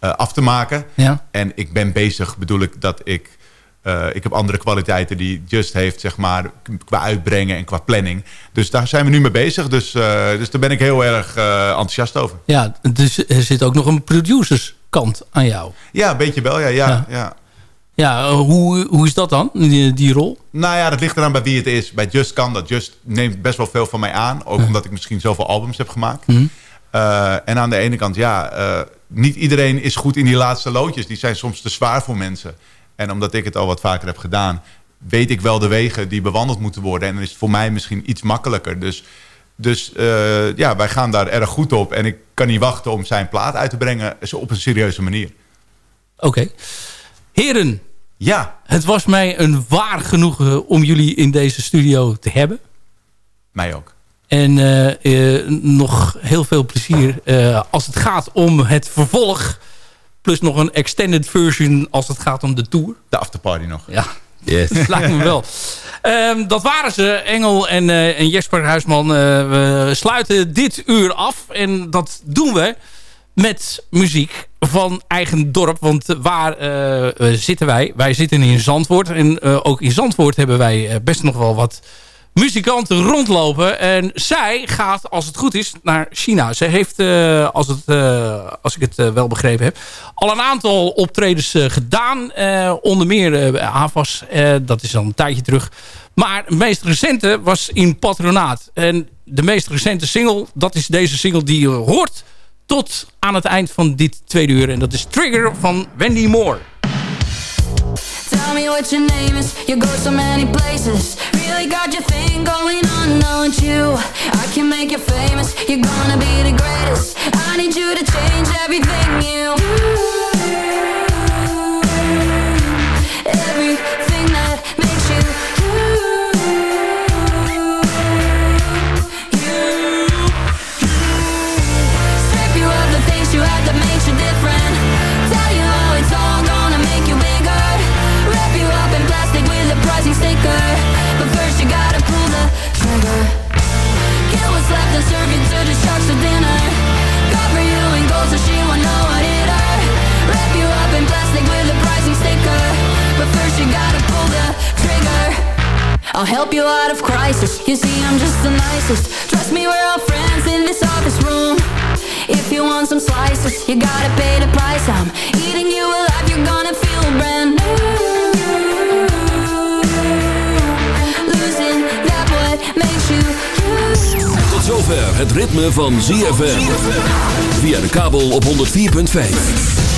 eh, af te maken. Ja. En ik ben bezig, bedoel ik, dat ik... eh, ik heb andere kwaliteiten die Just heeft, zeg maar, qua uitbrengen en qua planning. Dus daar zijn we nu mee bezig. Dus, eh, dus daar ben ik heel erg enthousiast over. Ja, dus er zit ook nog een producerskant aan jou. Ja, een beetje wel, ja. ja, Ja. ja. Ja, hoe, hoe is dat dan, die, die rol? Nou ja, dat ligt eraan bij wie het is. Bij Just kan dat. Just neemt best wel veel van mij aan. Ook omdat ik misschien zoveel albums heb gemaakt. Mhm. Uh, en aan de ene kant, ja, uh, niet iedereen is goed in die laatste loodjes. Die zijn soms te zwaar voor mensen. En omdat ik het al wat vaker heb gedaan... weet ik wel de wegen die bewandeld moeten worden. En dan is het voor mij misschien iets makkelijker. Dus, dus uh, ja, wij gaan daar erg goed op. En ik kan niet wachten om zijn plaat uit te brengen op een serieuze manier. Oké. Okay. Heren, ja. het was mij een waar genoegen om jullie in deze studio te hebben. Mij ook. En uh, uh, nog heel veel plezier uh, als het gaat om het vervolg. Plus nog een extended version als het gaat om de tour. De afterparty nog. Ja, yes. dat lijkt me wel. Um, dat waren ze, Engel en, uh, en Jesper Huisman. we sluiten dit uur af. En dat doen we met muziek van eigen dorp. Want waar zitten wij? Wij zitten in Zandvoort. En ook in Zandvoort hebben wij best nog wel wat muzikanten rondlopen. En zij gaat, als het goed is, naar China. Ze heeft, uh, als, het, uh, als ik het uh, wel begrepen heb, al een aantal optredens gedaan. onder meer AVAS, dat is al een tijdje terug. Maar het meest recente was in Patronaat. En de meest recente single, dat is deze single die hoort tot aan het eind van dit tweede uur. En dat is Trigger van Wendy Moore. Tell me what your name is, you go so many places. Really got your thing going on, don't you? I can make you famous, you're gonna be the greatest. I need you to change everything you. Everything I'll help you out of crisis. You see I'm just the nicest. Trust me we're all friends in this office room. If you want some slices You gotta pay the price. I'm eating you alive You're gonna feel brand new. Losing that what makes you you Tot zover het ritme van ZFM. Via de kabel op 104.5.